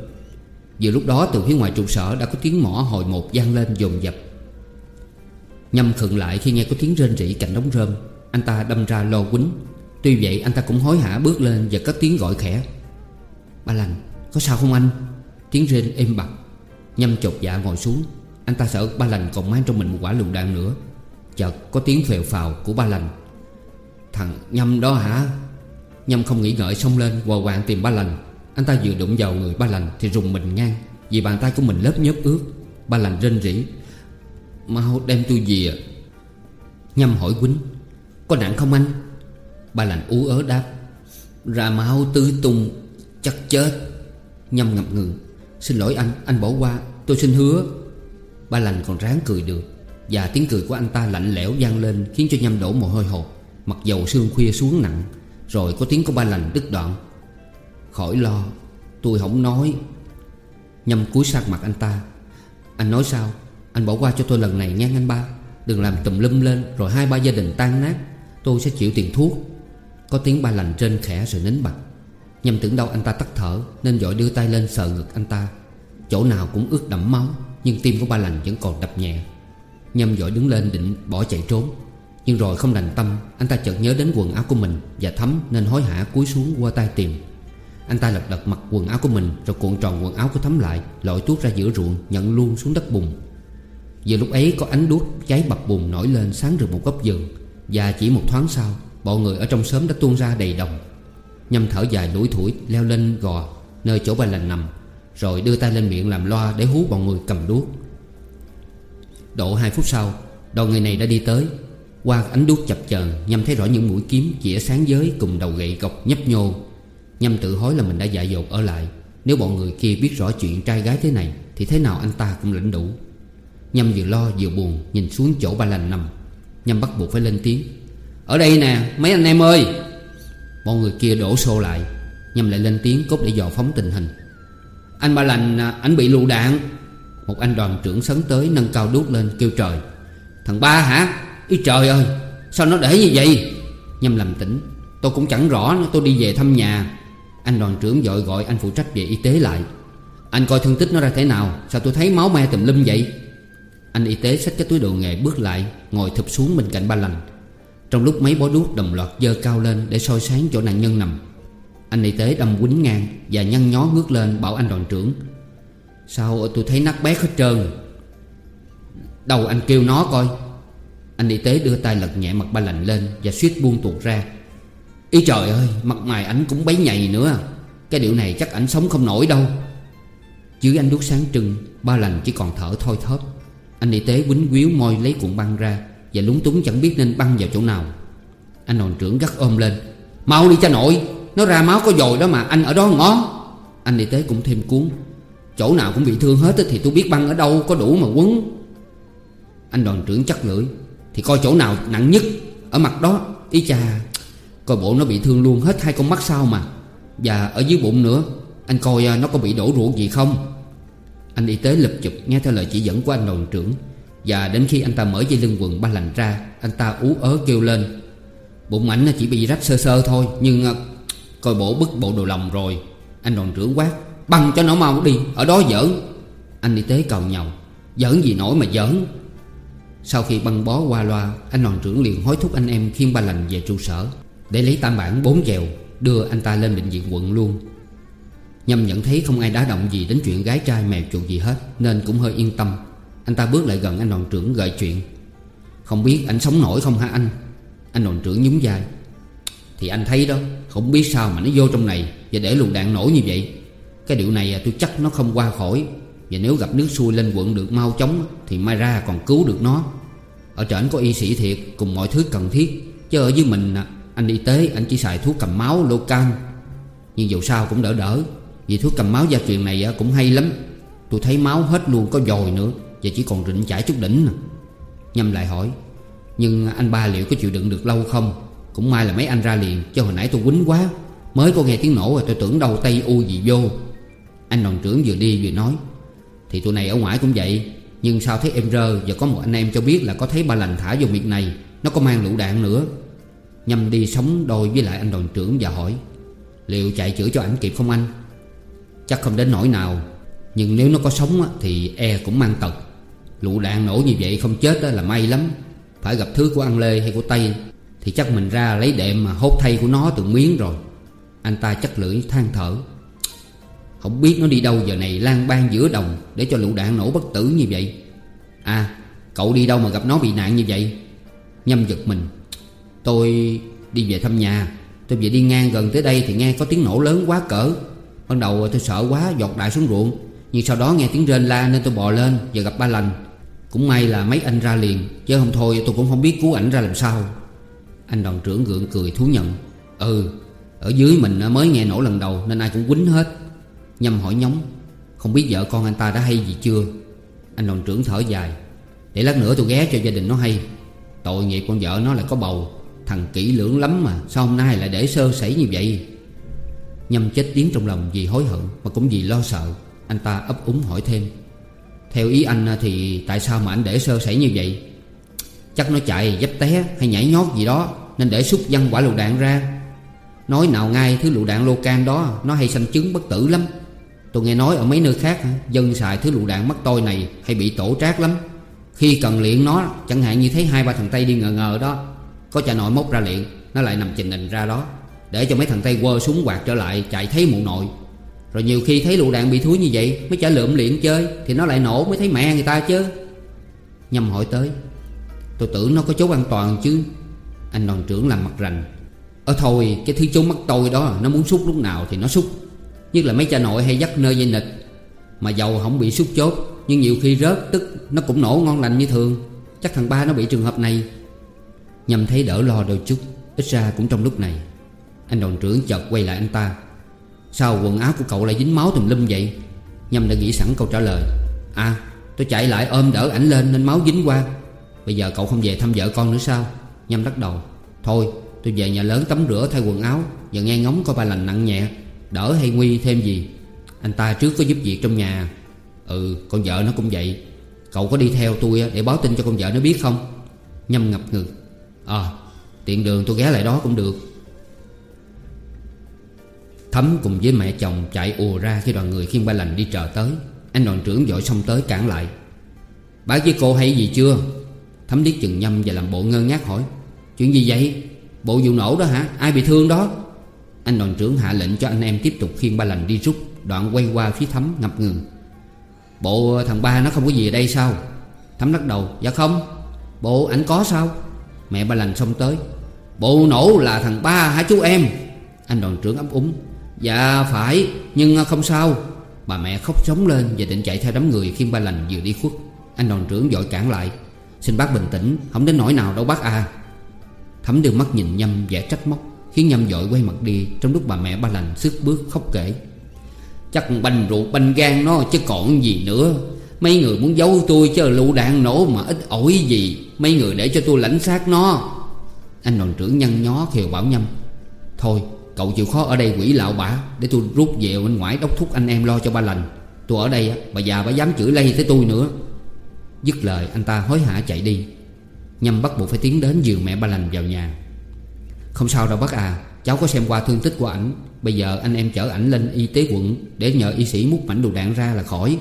Vừa lúc đó từ phía ngoài trụ sở Đã có tiếng mỏ hồi một vang lên dồn dập. Nhâm khựng lại khi nghe có tiếng rên rỉ cạnh đống rơm, Anh ta đâm ra lo quýnh. Tuy vậy, anh ta cũng hối hả bước lên Và cất tiếng gọi khẽ. Ba lành, có sao không anh? Tiếng rên êm bặt. Nhâm chột dạ ngồi xuống. Anh ta sợ ba lành còn mang trong mình một quả lựu đạn nữa. Chợt có tiếng phèo phào của ba lành. Thằng Nhâm đó hả? Nhâm không nghĩ ngợi xông lên Hòa quạng tìm ba lành. Anh ta vừa đụng vào người ba lành Thì rùng mình ngang. Vì bàn tay của mình lớp nhớp ướt Ba lành rên rỉ. Mau đem tôi về. Nhâm hỏi Quýnh Có nặng không anh? Ba lành ú ớ đáp Ra máu tứ tung Chắc chết. Nhâm ngập ngừng Xin lỗi anh, anh bỏ qua Tôi xin hứa. Ba lành còn ráng cười được Và tiếng cười của anh ta lạnh lẽo vang lên Khiến cho Nhâm đổ mồ hôi hột Mặc dầu sương khuya xuống nặng. Rồi có tiếng của ba lành đứt đoạn. Khỏi lo. Tôi không nói. Nhâm cúi sát mặt anh ta. Anh nói sao? Anh bỏ qua cho tôi lần này nha, anh ba. Đừng làm tùm lum lên, Rồi hai ba gia đình tan nát. Tôi sẽ chịu tiền thuốc. Có tiếng ba lành trên khẽ rồi nín bặt Nhâm tưởng đâu anh ta tắt thở, Nên dội đưa tay lên sờ ngực anh ta. Chỗ nào cũng ướt đẫm máu, Nhưng tim của ba lành vẫn còn đập nhẹ. Nhâm dội đứng lên định bỏ chạy trốn. Nhưng rồi không đành tâm, Anh ta chợt nhớ đến quần áo của mình Và thấm nên hối hả cúi xuống qua tay tìm. Anh ta lật đật mặc quần áo của mình Rồi cuộn tròn quần áo của thấm lại, Lội tuốt ra giữa ruộng Nhận luôn xuống đất bùn. Giờ lúc ấy có ánh đuốc cháy bập bùn nổi lên sáng rực một góc rừng Và chỉ một thoáng sau, Bọn người ở trong xóm đã tuôn ra đầy đồng. Nhâm thở dài lủi thủi, leo lên gò, Nơi chỗ bà lành nằm, Rồi đưa tay lên miệng làm loa để hú bọn người cầm đuốc. Độ 2 phút sau, Đoàn người này đã đi tới. Qua ánh đuốc chập chờn, Nhâm thấy rõ những mũi kiếm chĩa sáng giới Cùng đầu gậy gọc nhấp nhô. Nhâm tự hối là mình đã dại dột ở lại. Nếu bọn người kia biết rõ chuyện trai gái thế này, Thì thế nào anh ta cũng lãnh đủ. Nhâm vừa lo vừa buồn, Nhìn xuống chỗ ba lành nằm. Nhâm bắt buộc phải lên tiếng. Ở đây nè, mấy anh em ơi! Bọn người kia đổ xô lại. Nhâm lại lên tiếng cốt để dò phóng tình hình. Anh ba lành à, anh bị lụ đạn. Một anh đoàn trưởng sấn tới nâng cao đuốc lên kêu trời. Thằng ba hả? Ý trời ơi! Sao nó để như vậy? Nhâm làm tỉnh. Tôi cũng chẳng rõ, tôi đi về thăm nhà. Anh đoàn trưởng dội gọi anh phụ trách về y tế lại. Anh coi thương tích nó ra thế nào? Sao tôi thấy máu me tùm lum vậy? Anh y tế xách cái túi đồ nghề bước lại, Ngồi thụp xuống bên cạnh ba lành. Trong lúc mấy bó đuốc đồng loạt dơ cao lên Để soi sáng chỗ nạn nhân nằm, Anh y tế đâm quýnh ngang Và nhăn nhó ngước lên bảo anh đoàn trưởng, Sao tôi thấy nát bét hết trơn? Đầu anh kêu nó coi. Anh y tế đưa tay lật nhẹ mặt ba lành lên Và suýt buông tuột ra. Ý trời ơi, mặt mày ảnh cũng bấy nhầy nữa. Cái điệu này chắc ảnh sống không nổi đâu. Dưới ánh đuốc sáng trưng, Ba lành chỉ còn thở thoi thóp. Anh y tế quýnh quýu môi lấy cuộn băng ra Và lúng túng chẳng biết nên băng vào chỗ nào. Anh đoàn trưởng gắt ôm lên. Mau đi cha nội, Nó ra máu có dồi đó mà, anh ở đó ngó. Anh y tế cũng thêm cuốn. Chỗ nào cũng bị thương hết thì tôi biết băng ở đâu, có đủ mà quấn. Anh đoàn trưởng chắc lưỡi. Thì coi chỗ nào nặng nhất, Ở mặt đó, Ý cha. Coi bộ nó bị thương luôn hết hai con mắt sau mà. Và ở dưới bụng nữa, Anh coi à, nó có bị đổ ruột gì không? Anh y tế lập chụp nghe theo lời chỉ dẫn của anh đoàn trưởng. Và đến khi anh ta mở dây lưng quần ba lành ra, Anh ta ú ớ kêu lên. Bụng ảnh chỉ bị rách sơ sơ thôi, Nhưng à, coi bộ bức bộ đồ lòng rồi. Anh đoàn trưởng quát, Băng cho nó mau đi, Ở đó giỡn. Anh y tế cầu nhau Giỡn gì nổi mà giỡn. Sau khi băng bó qua loa, Anh đoàn trưởng liền hối thúc anh em khiêng ba lành về trụ sở. Để lấy tam bản bốn dèo, Đưa anh ta lên bệnh viện quận luôn. Nhâm nhận thấy không ai đá động gì Đến chuyện gái trai mèo chuột gì hết, Nên cũng hơi yên tâm. Anh ta bước lại gần anh đoàn trưởng gợi chuyện. Không biết anh sống nổi không hả anh? Anh đoàn trưởng nhún vai. Thì anh thấy đó, Không biết sao mà nó vô trong này Và để lùn đạn nổ như vậy. Cái điều này à, tôi chắc nó không qua khỏi. Và nếu gặp nước xuôi lên quận được mau chóng, Thì mai ra còn cứu được nó. Ở trển có y sĩ thiệt, Cùng mọi thứ cần thiết. Chứ ở dưới mình à, anh y tế anh chỉ xài thuốc cầm máu, lô can. Nhưng dù sao cũng đỡ đỡ, Vì thuốc cầm máu gia truyền này cũng hay lắm. Tôi thấy máu hết luôn, có dồi nữa, Và chỉ còn rịnh chảy chút đỉnh nè Nhâm lại hỏi, Nhưng anh ba liệu có chịu đựng được lâu không? Cũng may là mấy anh ra liền, Chứ hồi nãy tôi quýnh quá. Mới có nghe tiếng nổ rồi tôi tưởng đâu tay u gì vô. Anh đoàn trưởng vừa đi vừa nói, Thì tụi này ở ngoài cũng vậy, Nhưng sao thấy em rơ, Và có một anh em cho biết là có thấy ba lành thả vô miệng này, Nó có mang lựu đạn nữa. Nhâm đi sống đôi với lại anh đoàn trưởng và hỏi, Liệu chạy chữa cho ảnh kịp không anh? Chắc không đến nỗi nào, Nhưng nếu nó có sống thì e cũng mang tật. Lụ đạn nổ như vậy không chết là may lắm. Phải gặp thứ của ăn lê hay của Tây, Thì chắc mình ra lấy đệm mà hốt thay của nó từng miếng rồi. Anh ta chắc lưỡi than thở. Không biết nó đi đâu giờ này lang bang giữa đồng Để cho lụ đạn nổ bất tử như vậy. À cậu đi đâu mà gặp nó bị nạn như vậy? Nhâm giật mình. Tôi... Đi về thăm nhà. Tôi vừa đi ngang gần tới đây thì nghe có tiếng nổ lớn quá cỡ. Ban đầu tôi sợ quá, giọt đại xuống ruộng. Nhưng sau đó nghe tiếng rên la nên tôi bò lên Và gặp ba lành. Cũng may là mấy anh ra liền, Chứ không thôi tôi cũng không biết cứu ảnh ra làm sao. Anh đoàn trưởng gượng cười thú nhận. Ừ Ở dưới mình mới nghe nổ lần đầu Nên ai cũng quýnh hết. Nhâm hỏi nhóm, Không biết vợ con anh ta đã hay gì chưa? Anh đoàn trưởng thở dài. Để lát nữa tôi ghé cho gia đình nó hay. Tội nghiệp con vợ nó lại có bầu. Thằng kỹ lưỡng lắm mà, Sao hôm nay lại để sơ sẩy như vậy? Nhâm chết tiếng trong lòng vì hối hận Mà cũng vì lo sợ. Anh ta ấp úng hỏi thêm. Theo ý anh thì tại sao mà anh để sơ sẩy như vậy? Chắc nó chạy dấp té hay nhảy nhót gì đó, Nên để xúc văng quả lựu đạn ra. Nói nào ngay thứ lựu đạn lô can đó, Nó hay sanh chứng bất tử lắm. Tôi nghe nói ở mấy nơi khác Dân xài thứ lựu đạn mắc tôi này Hay bị tổ trác lắm. Khi cần luyện nó, Chẳng hạn như thấy hai ba thằng Tây đi ngờ ngờ đó. Có cha nội móc ra liền, Nó lại nằm trình hình ra đó, Để cho mấy thằng Tây quơ súng quạt trở lại Chạy thấy mụ nội. Rồi nhiều khi thấy lựu đạn bị thúi như vậy, Mới trả lượm liền chơi, Thì nó lại nổ mới thấy mẹ người ta chứ. Nhâm hỏi tới, Tôi tưởng nó có chốt an toàn chứ? Anh đoàn trưởng làm mặt rành Ờ thôi, cái thứ chốn mắt tôi đó, Nó muốn xúc lúc nào thì nó xúc. Nhất là mấy cha nội hay dắt nơi dây nịch, Mà dầu không bị xúc chốt, Nhưng nhiều khi rớt, tức Nó cũng nổ ngon lành như thường. Chắc thằng ba nó bị trường hợp này Nhằm thấy đỡ lo đôi chút, Ít ra cũng trong lúc này. Anh đoàn trưởng chợt quay lại anh ta. Sao quần áo của cậu lại dính máu tùm lum vậy? Nhâm đã nghĩ sẵn câu trả lời. À tôi chạy lại ôm đỡ ảnh lên Nên máu dính qua. Bây giờ cậu không về thăm vợ con nữa sao? Nhâm lắc đầu. Thôi, tôi về nhà lớn tắm rửa thay quần áo Và nghe ngóng coi ba lành nặng nhẹ. Đỡ hay nguy thêm gì? Anh ta trước có giúp việc trong nhà. Ừ con vợ nó cũng vậy. Cậu có đi theo tôi để báo tin cho con vợ nó biết không? Nhâm ngập ngừng. Ờ tiện đường tôi ghé lại đó cũng được. Thấm cùng với mẹ chồng chạy ùa ra khi đoàn người khiêng ba lành đi chờ tới. Anh đoàn trưởng dội xong tới cản lại. Bác với cô hay gì chưa? Thấm điếc chừng nhâm và làm bộ ngơ ngác hỏi. Chuyện gì vậy? Bộ vụ nổ đó hả? Ai bị thương đó? Anh đoàn trưởng hạ lệnh cho anh em tiếp tục khiêng ba lành đi rút. Đoạn quay qua phía Thấm, ngập ngừng. Bộ thằng ba nó không có gì ở đây sao? Thấm lắc đầu. Dạ không. Bộ ảnh có sao? Mẹ ba lành xông tới. Bộ nổ là thằng ba hả chú em? Anh đoàn trưởng ấm úng. Dạ phải, Nhưng không sao. Bà mẹ khóc sống lên và định chạy theo đám người khiêng ba lành vừa đi khuất. Anh đoàn trưởng vội cản lại. Xin bác bình tĩnh, Không đến nỗi nào đâu bác à. Thấm đưa mắt nhìn Nhâm vẻ trách móc, Khiến Nhâm dội quay mặt đi Trong lúc bà mẹ ba lành sức bước khóc kể. Chắc banh ruột banh gan nó, chứ còn gì nữa. Mấy người muốn giấu tôi chứ lựu đạn nổ mà ít ổi gì. Mấy người để cho tôi lãnh xác nó. Anh đoàn trưởng nhăn nhó khều bảo Nhâm. Thôi, cậu chịu khó ở đây quỷ lạo bả. Để tôi rút về bên ngoài đốc thúc anh em lo cho ba lành. Tôi ở đây bà già bà dám chửi lây tới tôi nữa. Dứt lời, anh ta hối hả chạy đi. Nhâm bắt buộc phải tiến đến giường mẹ ba lành vào nhà. Không sao đâu bác à Cháu có xem qua thương tích của ảnh. Bây giờ anh em chở ảnh lên y tế quận Để nhờ y sĩ múc mảnh đồ đạn ra là khỏi.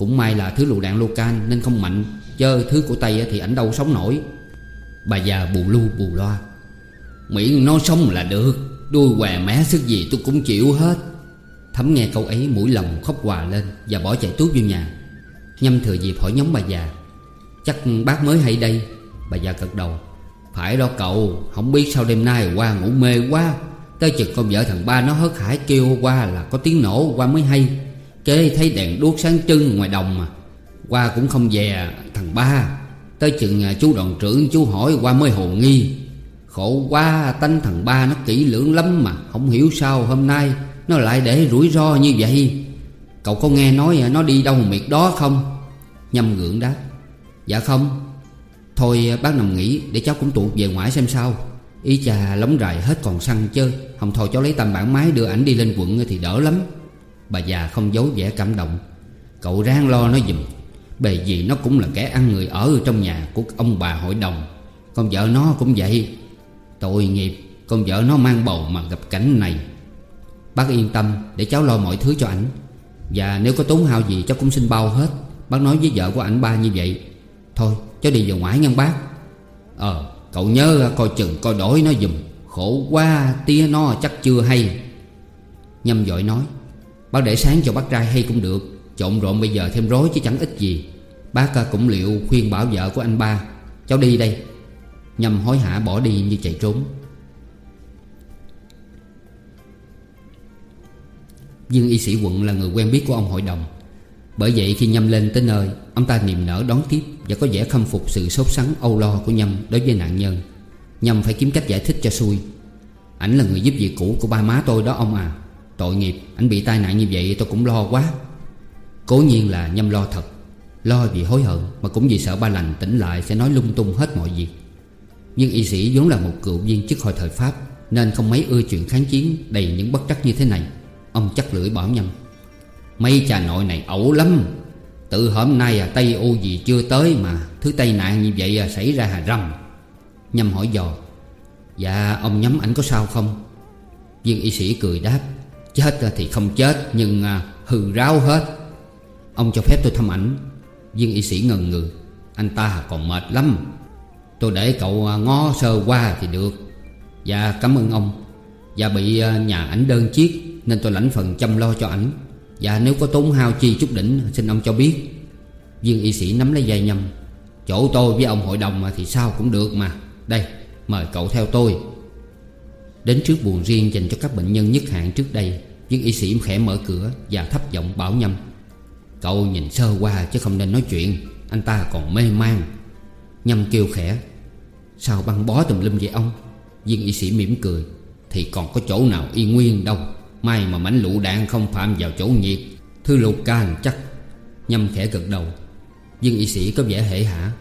Cũng may là thứ lựu đạn locan nên không mạnh. Chơ thứ của Tây thì ảnh đâu sống nổi. Bà già bù lu bù loa. Miệng nó sống là được. Đuôi què mé sức gì tôi cũng chịu hết. Thấm nghe câu ấy, mũi lòng khóc hòa lên Và bỏ chạy tuốt vô nhà. Nhâm thừa dịp hỏi nhóm bà già. Chắc bác mới hay đây? Bà già gật đầu. Phải đó cậu, Không biết sao đêm nay qua ngủ mê quá. Tới chừng con vợ thằng ba nó hớt hải kêu qua là có tiếng nổ qua mới hay. Kế thấy đèn đuốc sáng trưng ngoài đồng mà. Qua cũng không về thằng ba. Tới chừng à, chú đoàn trưởng chú hỏi qua mới hồ nghi. Khổ quá, tánh thằng ba nó kỹ lưỡng lắm mà, Không hiểu sao hôm nay Nó lại để rủi ro như vậy. Cậu có nghe nói à, nó đi đâu miệt đó không? Nhâm gượng đáp. Dạ không. Thôi à, bác nằm nghỉ, để cháu cũng tụ về ngoại xem sao. Ý cha lóng rài hết còn xăng chơi Không thôi, cháu lấy tầm bản máy đưa ảnh đi lên quận thì đỡ lắm. Bà già không giấu vẻ cảm động. Cậu ráng lo nó giùm. Bề gì nó cũng là kẻ ăn người ở trong nhà của ông bà hội đồng. Con vợ nó cũng vậy. Tội nghiệp, Con vợ nó mang bầu mà gặp cảnh này. Bác yên tâm, để cháu lo mọi thứ cho ảnh. Và nếu có tốn hao gì, cháu cũng xin bao hết. Bác nói với vợ của ảnh ba như vậy. Thôi, cháu đi vào ngoài ngăn bác. Ờ cậu nhớ coi chừng, coi đổi nó dùm Khổ quá tía nó chắc chưa hay. Nhâm dội nói. Bác để sáng cho bác trai hay cũng được. Trộn rộn bây giờ thêm rối chứ chẳng ít gì. Bác à, cũng liệu khuyên bảo vợ của anh ba. Cháu đi đây. Nhằm hối hả bỏ đi như chạy trốn. Dương y sĩ quận là người quen biết của ông hội đồng. Bởi vậy khi Nhâm lên tới nơi, Ông ta niềm nở đón tiếp Và có vẻ khâm phục sự sốt sắng, âu lo của Nhâm đối với nạn nhân. Nhâm phải kiếm cách giải thích cho xui. Ảnh là người giúp việc cũ của ba má tôi đó ông à. Tội nghiệp. Anh bị tai nạn như vậy tôi cũng lo quá. Cố nhiên là Nhâm lo thật. Lo vì hối hận Mà cũng vì sợ ba lành tỉnh lại Sẽ nói lung tung hết mọi việc. Nhưng y sĩ vốn là một cựu viên chức hồi thời Pháp Nên không mấy ưa chuyện kháng chiến Đầy những bất trắc như thế này. Ông chắc lưỡi bảo nhâm Mấy cha nội này ẩu lắm. Từ hôm nay à, Tây U gì chưa tới mà Thứ tai nạn như vậy à, xảy ra hà rầm Nhâm hỏi dò Dạ ông nhắm ảnh có sao không? Viên y sĩ cười đáp Chết thì không chết, Nhưng à, hư ráo hết. Ông cho phép tôi thăm ảnh. Viên y sĩ ngần ngừ. Anh ta còn mệt lắm. Tôi để cậu à, ngó sơ qua thì được. Dạ cảm ơn ông. Dạ bị à, nhà ảnh đơn chiếc, Nên tôi lãnh phần chăm lo cho ảnh. Dạ nếu có tốn hao chi chút đỉnh, Xin ông cho biết. Viên y sĩ nắm lấy dây nhầm Chỗ tôi với ông hội đồng thì sao cũng được mà. Đây, mời cậu theo tôi. Đến trước buồng riêng dành cho các bệnh nhân nhất hạn trước đây Viên y sĩ khẽ mở cửa Và thấp giọng bảo nhâm. Cậu nhìn sơ qua chứ không nên nói chuyện, Anh ta còn mê man. Nhâm kêu khẽ, Sao băng bó tùm lum vậy ông? Viên y sĩ mỉm cười, Thì còn có chỗ nào y nguyên đâu, May mà mảnh lũ đạn không phạm vào chỗ nhiệt Thư lục can chắc. Nhâm khẽ gật đầu. Viên y sĩ có vẻ hệ hả,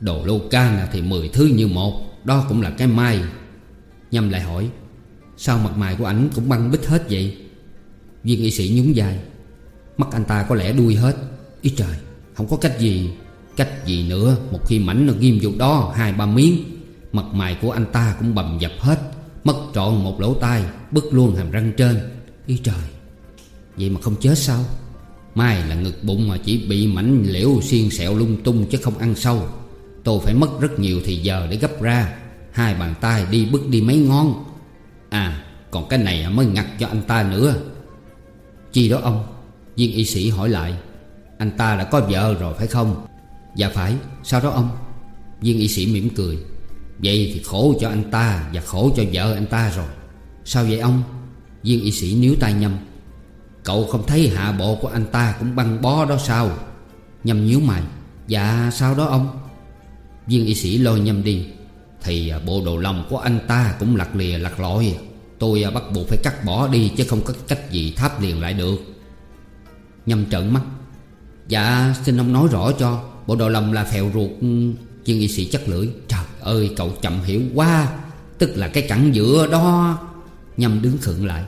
Đồ lô can thì mười thứ như một, Đó cũng là cái may. Nhâm lại hỏi, Sao mặt mày của ảnh cũng băng bít hết vậy? Viên y sĩ nhún vai, Mắt anh ta có lẽ đuôi hết. Ý trời, Không có cách gì Cách gì nữa, Một khi mảnh nó ghim vô đó Hai ba miếng, Mặt mày của anh ta cũng bầm dập hết, Mất trọn một lỗ tai, Bứt luôn hàm răng trên. Ý trời, Vậy mà không chết sao? Mai là ngực bụng mà chỉ bị mảnh liễu xiên sẹo lung tung chứ không ăn sâu. Tôi phải mất rất nhiều thì giờ để gấp ra. Hai bàn tay đi bước đi mấy ngon À còn cái này mới ngặt cho anh ta nữa. Chi đó ông? Viên y sĩ hỏi lại. Anh ta đã có vợ rồi phải không? Dạ phải. Sao đó ông? Viên y sĩ mỉm cười. Vậy thì khổ cho anh ta Và khổ cho vợ anh ta rồi. Sao vậy ông? Viên y sĩ níu tay nhâm Cậu không thấy hạ bộ của anh ta cũng băng bó đó sao? Nhâm nhíu mày. Dạ sao đó ông? Viên y sĩ lôi nhâm đi. Thì à, bộ đồ lòng của anh ta cũng lặt lìa lặt lội. Tôi à, bắt buộc phải cắt bỏ đi Chứ không có cách gì tháp liền lại được. Nhâm trợn mắt. Dạ xin ông nói rõ cho. Bộ đồ lòng là phèo ruột ừ, Chuyên y sĩ chắc lưỡi. Trời ơi, cậu chậm hiểu quá. Tức là cái cẳng giữa đó. Nhâm đứng khựng lại.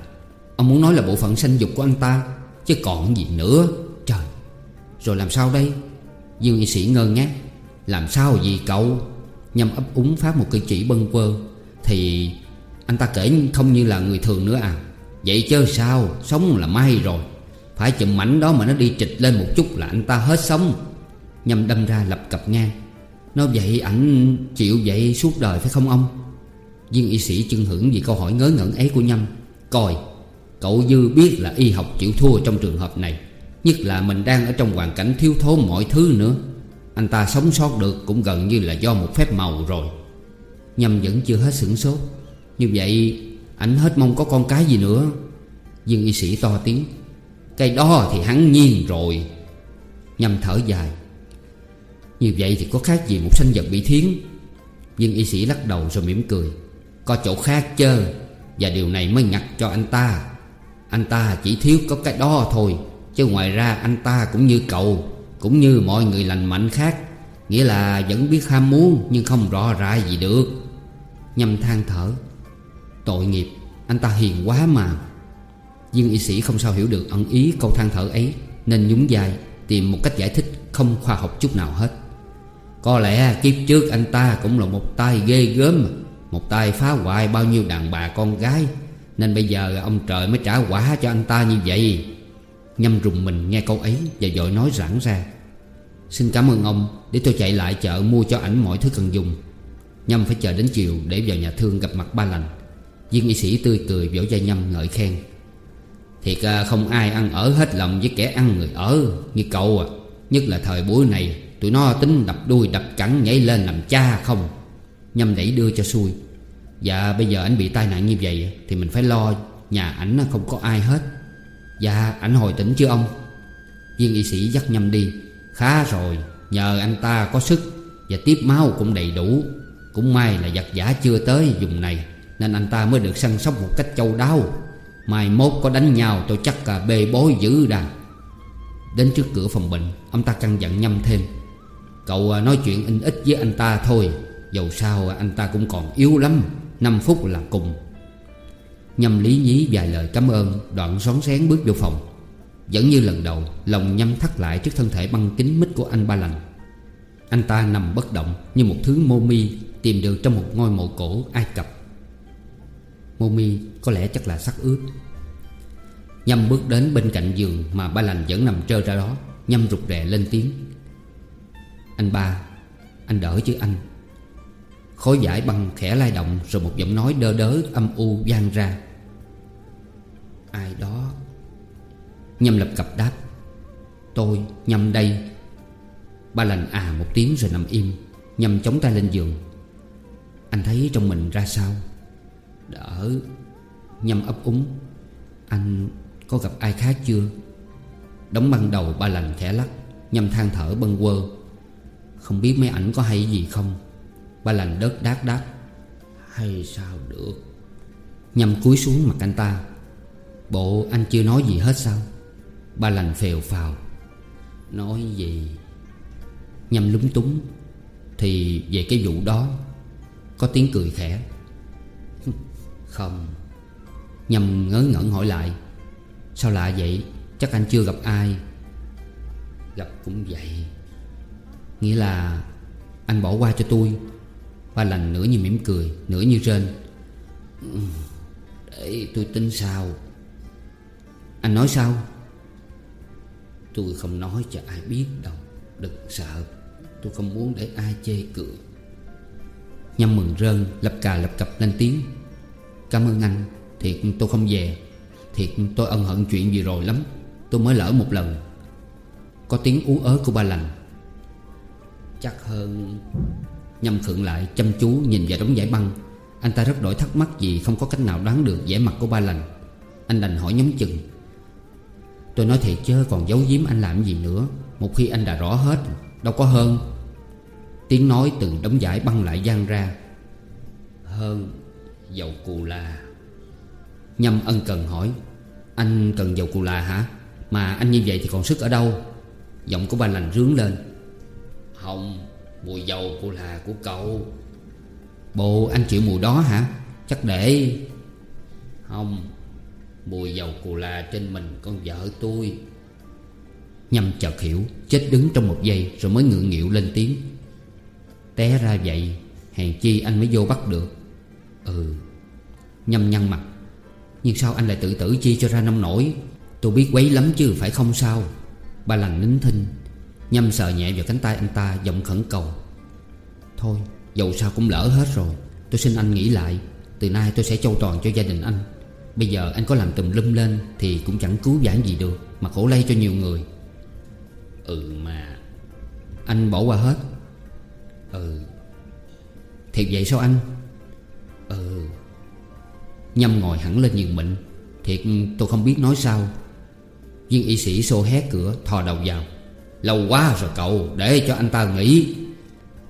Ông muốn nói là bộ phận sinh dục của anh ta, Chứ còn gì nữa. Trời, Rồi làm sao đây? Dương y sĩ ngơ ngác. Làm sao gì cậu? Nhâm ấp úng phát một cử chỉ bâng quơ. Thì anh ta kể không như là người thường nữa à. Vậy chứ sao? Sống là may rồi. Phải chùm mảnh đó mà nó đi trịch lên một chút là anh ta hết sống. Nhâm đâm ra lập cập ngang Nói vậy ảnh chịu vậy suốt đời phải không ông? Viên y sĩ chưng hưởng vì câu hỏi ngớ ngẩn ấy của Nhâm. Coi, Cậu Dư biết là y học chịu thua trong trường hợp này. Nhất là mình đang ở trong hoàn cảnh thiếu thốn mọi thứ nữa. Anh ta sống sót được cũng gần như là do một phép màu rồi. Nhâm vẫn chưa hết sửng sốt. Như vậy, ảnh hết mong có con cái gì nữa? Dương y sĩ to tiếng. Cái đó thì hắn nhiên rồi. Nhâm thở dài. Như vậy thì có khác gì một sinh vật bị thiến? Dương y sĩ lắc đầu rồi mỉm cười. Có chỗ khác chơ Và điều này mới ngặt cho anh ta. Anh ta chỉ thiếu có cái đó thôi, Chứ ngoài ra anh ta cũng như cậu. Cũng như mọi người lành mạnh khác, Nghĩa là vẫn biết ham muốn Nhưng không rõ rãi gì được. Nhâm than thở, Tội nghiệp, Anh ta hiền quá mà. Dương y sĩ không sao hiểu được ẩn ý câu than thở ấy, Nên nhún vai, Tìm một cách giải thích không khoa học chút nào hết. Có lẽ kiếp trước anh ta cũng là một tay ghê gớm, Một tay phá hoại bao nhiêu đàn bà con gái, nên bây giờ ông trời mới trả quả cho anh ta như vậy. Nhâm rùng mình nghe câu ấy Và dội nói rãng ra. Xin cảm ơn ông Để tôi chạy lại chợ mua cho ảnh mọi thứ cần dùng. Nhâm phải chờ đến chiều Để vào nhà thương gặp mặt ba lành. Viên y sĩ tươi cười vỗ vai Nhâm ngợi khen. Thiệt à, không ai ăn ở hết lòng với kẻ ăn người ở Như cậu à. Nhất là thời buổi này, Tụi nó tính đập đuôi đập cẳng nhảy lên làm cha không? Nhâm đẩy đưa cho xuôi Dạ bây giờ anh bị tai nạn như vậy Thì mình phải lo Nhà ảnh không có ai hết. Dạ ảnh hồi tỉnh chưa ông? Viên y sĩ dắt nhâm đi. Khá rồi, Nhờ anh ta có sức Và tiếp máu cũng đầy đủ. Cũng may là giặc giả chưa tới vùng này, Nên anh ta mới được săn sóc một cách châu đáo. Mai mốt có đánh nhau, tôi chắc là bê bối dữ đàn Đến trước cửa phòng bệnh, Ông ta căn dặn nhâm thêm. Cậu à, nói chuyện in ít với anh ta thôi, Dầu sao à, anh ta cũng còn yếu lắm 5 phút là cùng. Nhâm lý nhí vài lời cảm ơn, Đoạn xón xén bước vô phòng. Vẫn như lần đầu, Lòng nhâm thắt lại trước thân thể băng kính mít của anh ba lành. Anh ta nằm bất động Như một thứ mô mi Tìm được trong một ngôi mộ cổ Ai Cập. Mô mi có lẽ chắc là sắc ướt Nhâm bước đến bên cạnh giường Mà ba lành vẫn nằm trơ ra đó Nhâm rụt rè lên tiếng. Anh ba, Anh đỡ chứ anh? Khối giải băng khẽ lay động Rồi một giọng nói đơ đớ âm u vang ra. Ai đó? Nhâm lập cập đáp, Tôi Nhâm đây. Ba lành à một tiếng rồi nằm im, Nhâm chống tay lên giường. Anh thấy trong mình ra sao? Đỡ. Nhâm ấp úng, Anh có gặp ai khác chưa? Đóng băng đầu ba lành khẽ lắc, Nhâm than thở bâng quơ. Không biết mấy ảnh có hay gì không? Ba lành đớt đát đáp, Hay sao được? Nhâm cúi xuống mặt anh ta, Bộ anh chưa nói gì hết sao? Ba lành phèo phào. Nói gì? Nhâm lúng túng. Thì về cái vụ đó, Có tiếng cười khẽ. *laughs* Không. Nhâm ngớ ngẩn hỏi lại. Sao lạ vậy? Chắc anh chưa gặp ai. Gặp cũng vậy. Nghĩa là Anh bỏ qua cho tôi. Ba lành nửa như mỉm cười Nửa như rên. Ừ, để tôi tính sao? Anh nói sao? Tôi không nói cho ai biết đâu. Đừng sợ. Tôi không muốn để ai chê cười. Nhâm mừng rơn, Lập cà lập cập lên tiếng. Cảm ơn anh. Thiệt tôi không về. Thiệt tôi ân hận chuyện gì rồi lắm. Tôi mới lỡ một lần. Có tiếng ú ớ của ba lành. Chắc hơn Nhâm khựng lại chăm chú nhìn vào đống giải băng. Anh ta rất đổi thắc mắc vì không có cách nào đoán được vẻ mặt của ba lành. Anh đành hỏi nhóm chừng. Tôi nói thiệt chứ, còn giấu giếm anh làm gì nữa. Một khi anh đã rõ hết, Đâu có hơn. Tiếng nói từ đống giải băng lại gian ra. Hơn, Dầu cù là Nhâm ân cần hỏi, Anh cần dầu cù là hả? Mà anh như vậy thì còn sức ở đâu? Giọng của ba lành rướng lên. Không, Mùi dầu cù là của cậu. Bộ, anh chịu mùi đó hả? Chắc để. Không Mùi dầu cù là trên mình, con vợ tôi. Nhâm chợt hiểu, Chết đứng trong một giây, Rồi mới ngượng nghịu lên tiếng. Té ra vậy, Hèn chi anh mới vô bắt được. Ừ Nhâm nhăn mặt. Nhưng sao anh lại tự tử chi cho ra nông nổi? Tôi biết quấy lắm chứ, phải không sao? Ba lành nín thinh. Nhâm sờ nhẹ vào cánh tay anh ta, Giọng khẩn cầu. Thôi dầu sao cũng lỡ hết rồi, Tôi xin anh nghĩ lại. Từ nay tôi sẽ châu toàn cho gia đình anh. Bây giờ anh có làm tùm lum lên Thì cũng chẳng cứu vãn gì được, Mà khổ lây cho nhiều người. Ừ mà, Anh bỏ qua hết. Ừ. Thiệt vậy sao anh? Ừ. Nhâm ngồi hẳn lên nhường bệnh. Thiệt, tôi không biết nói sao. Viên y sĩ xô hé cửa, thò đầu vào. Lâu quá rồi cậu, Để cho anh ta nghỉ.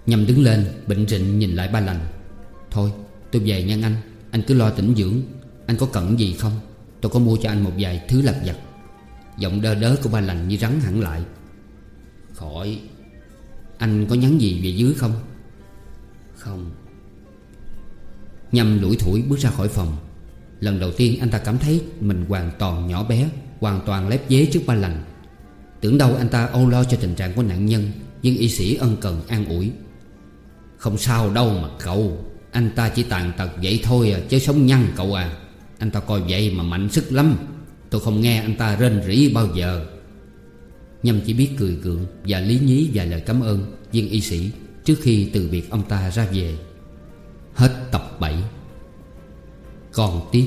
Nhâm đứng lên, bệnh rịnh nhìn lại ba lành. Thôi, tôi về nha anh. Anh cứ lo tĩnh dưỡng. Anh có cần gì không? Tôi có mua cho anh một vài thứ lặt vặt. Giọng đơ đớ của ba lành như rắn hẳn lại. Khỏi. Anh có nhắn gì về dưới không? Không. Nhâm lủi thủi bước ra khỏi phòng. Lần đầu tiên anh ta cảm thấy Mình hoàn toàn nhỏ bé, Hoàn toàn lép dế trước ba lành. Tưởng đâu anh ta âu lo cho tình trạng của nạn nhân, Nhưng y sĩ ân cần an ủi. Không sao đâu mà cậu, Anh ta chỉ tàn tật vậy thôi à Chứ sống nhăn cậu à. Anh ta coi vậy mà mạnh sức lắm. Tôi không nghe anh ta rên rỉ bao giờ. Nhâm chỉ biết cười gượng Và lý nhí vài lời cảm ơn Viên y sĩ Trước khi từ biệt ông ta ra về. Hết tập 7 Còn tiếp.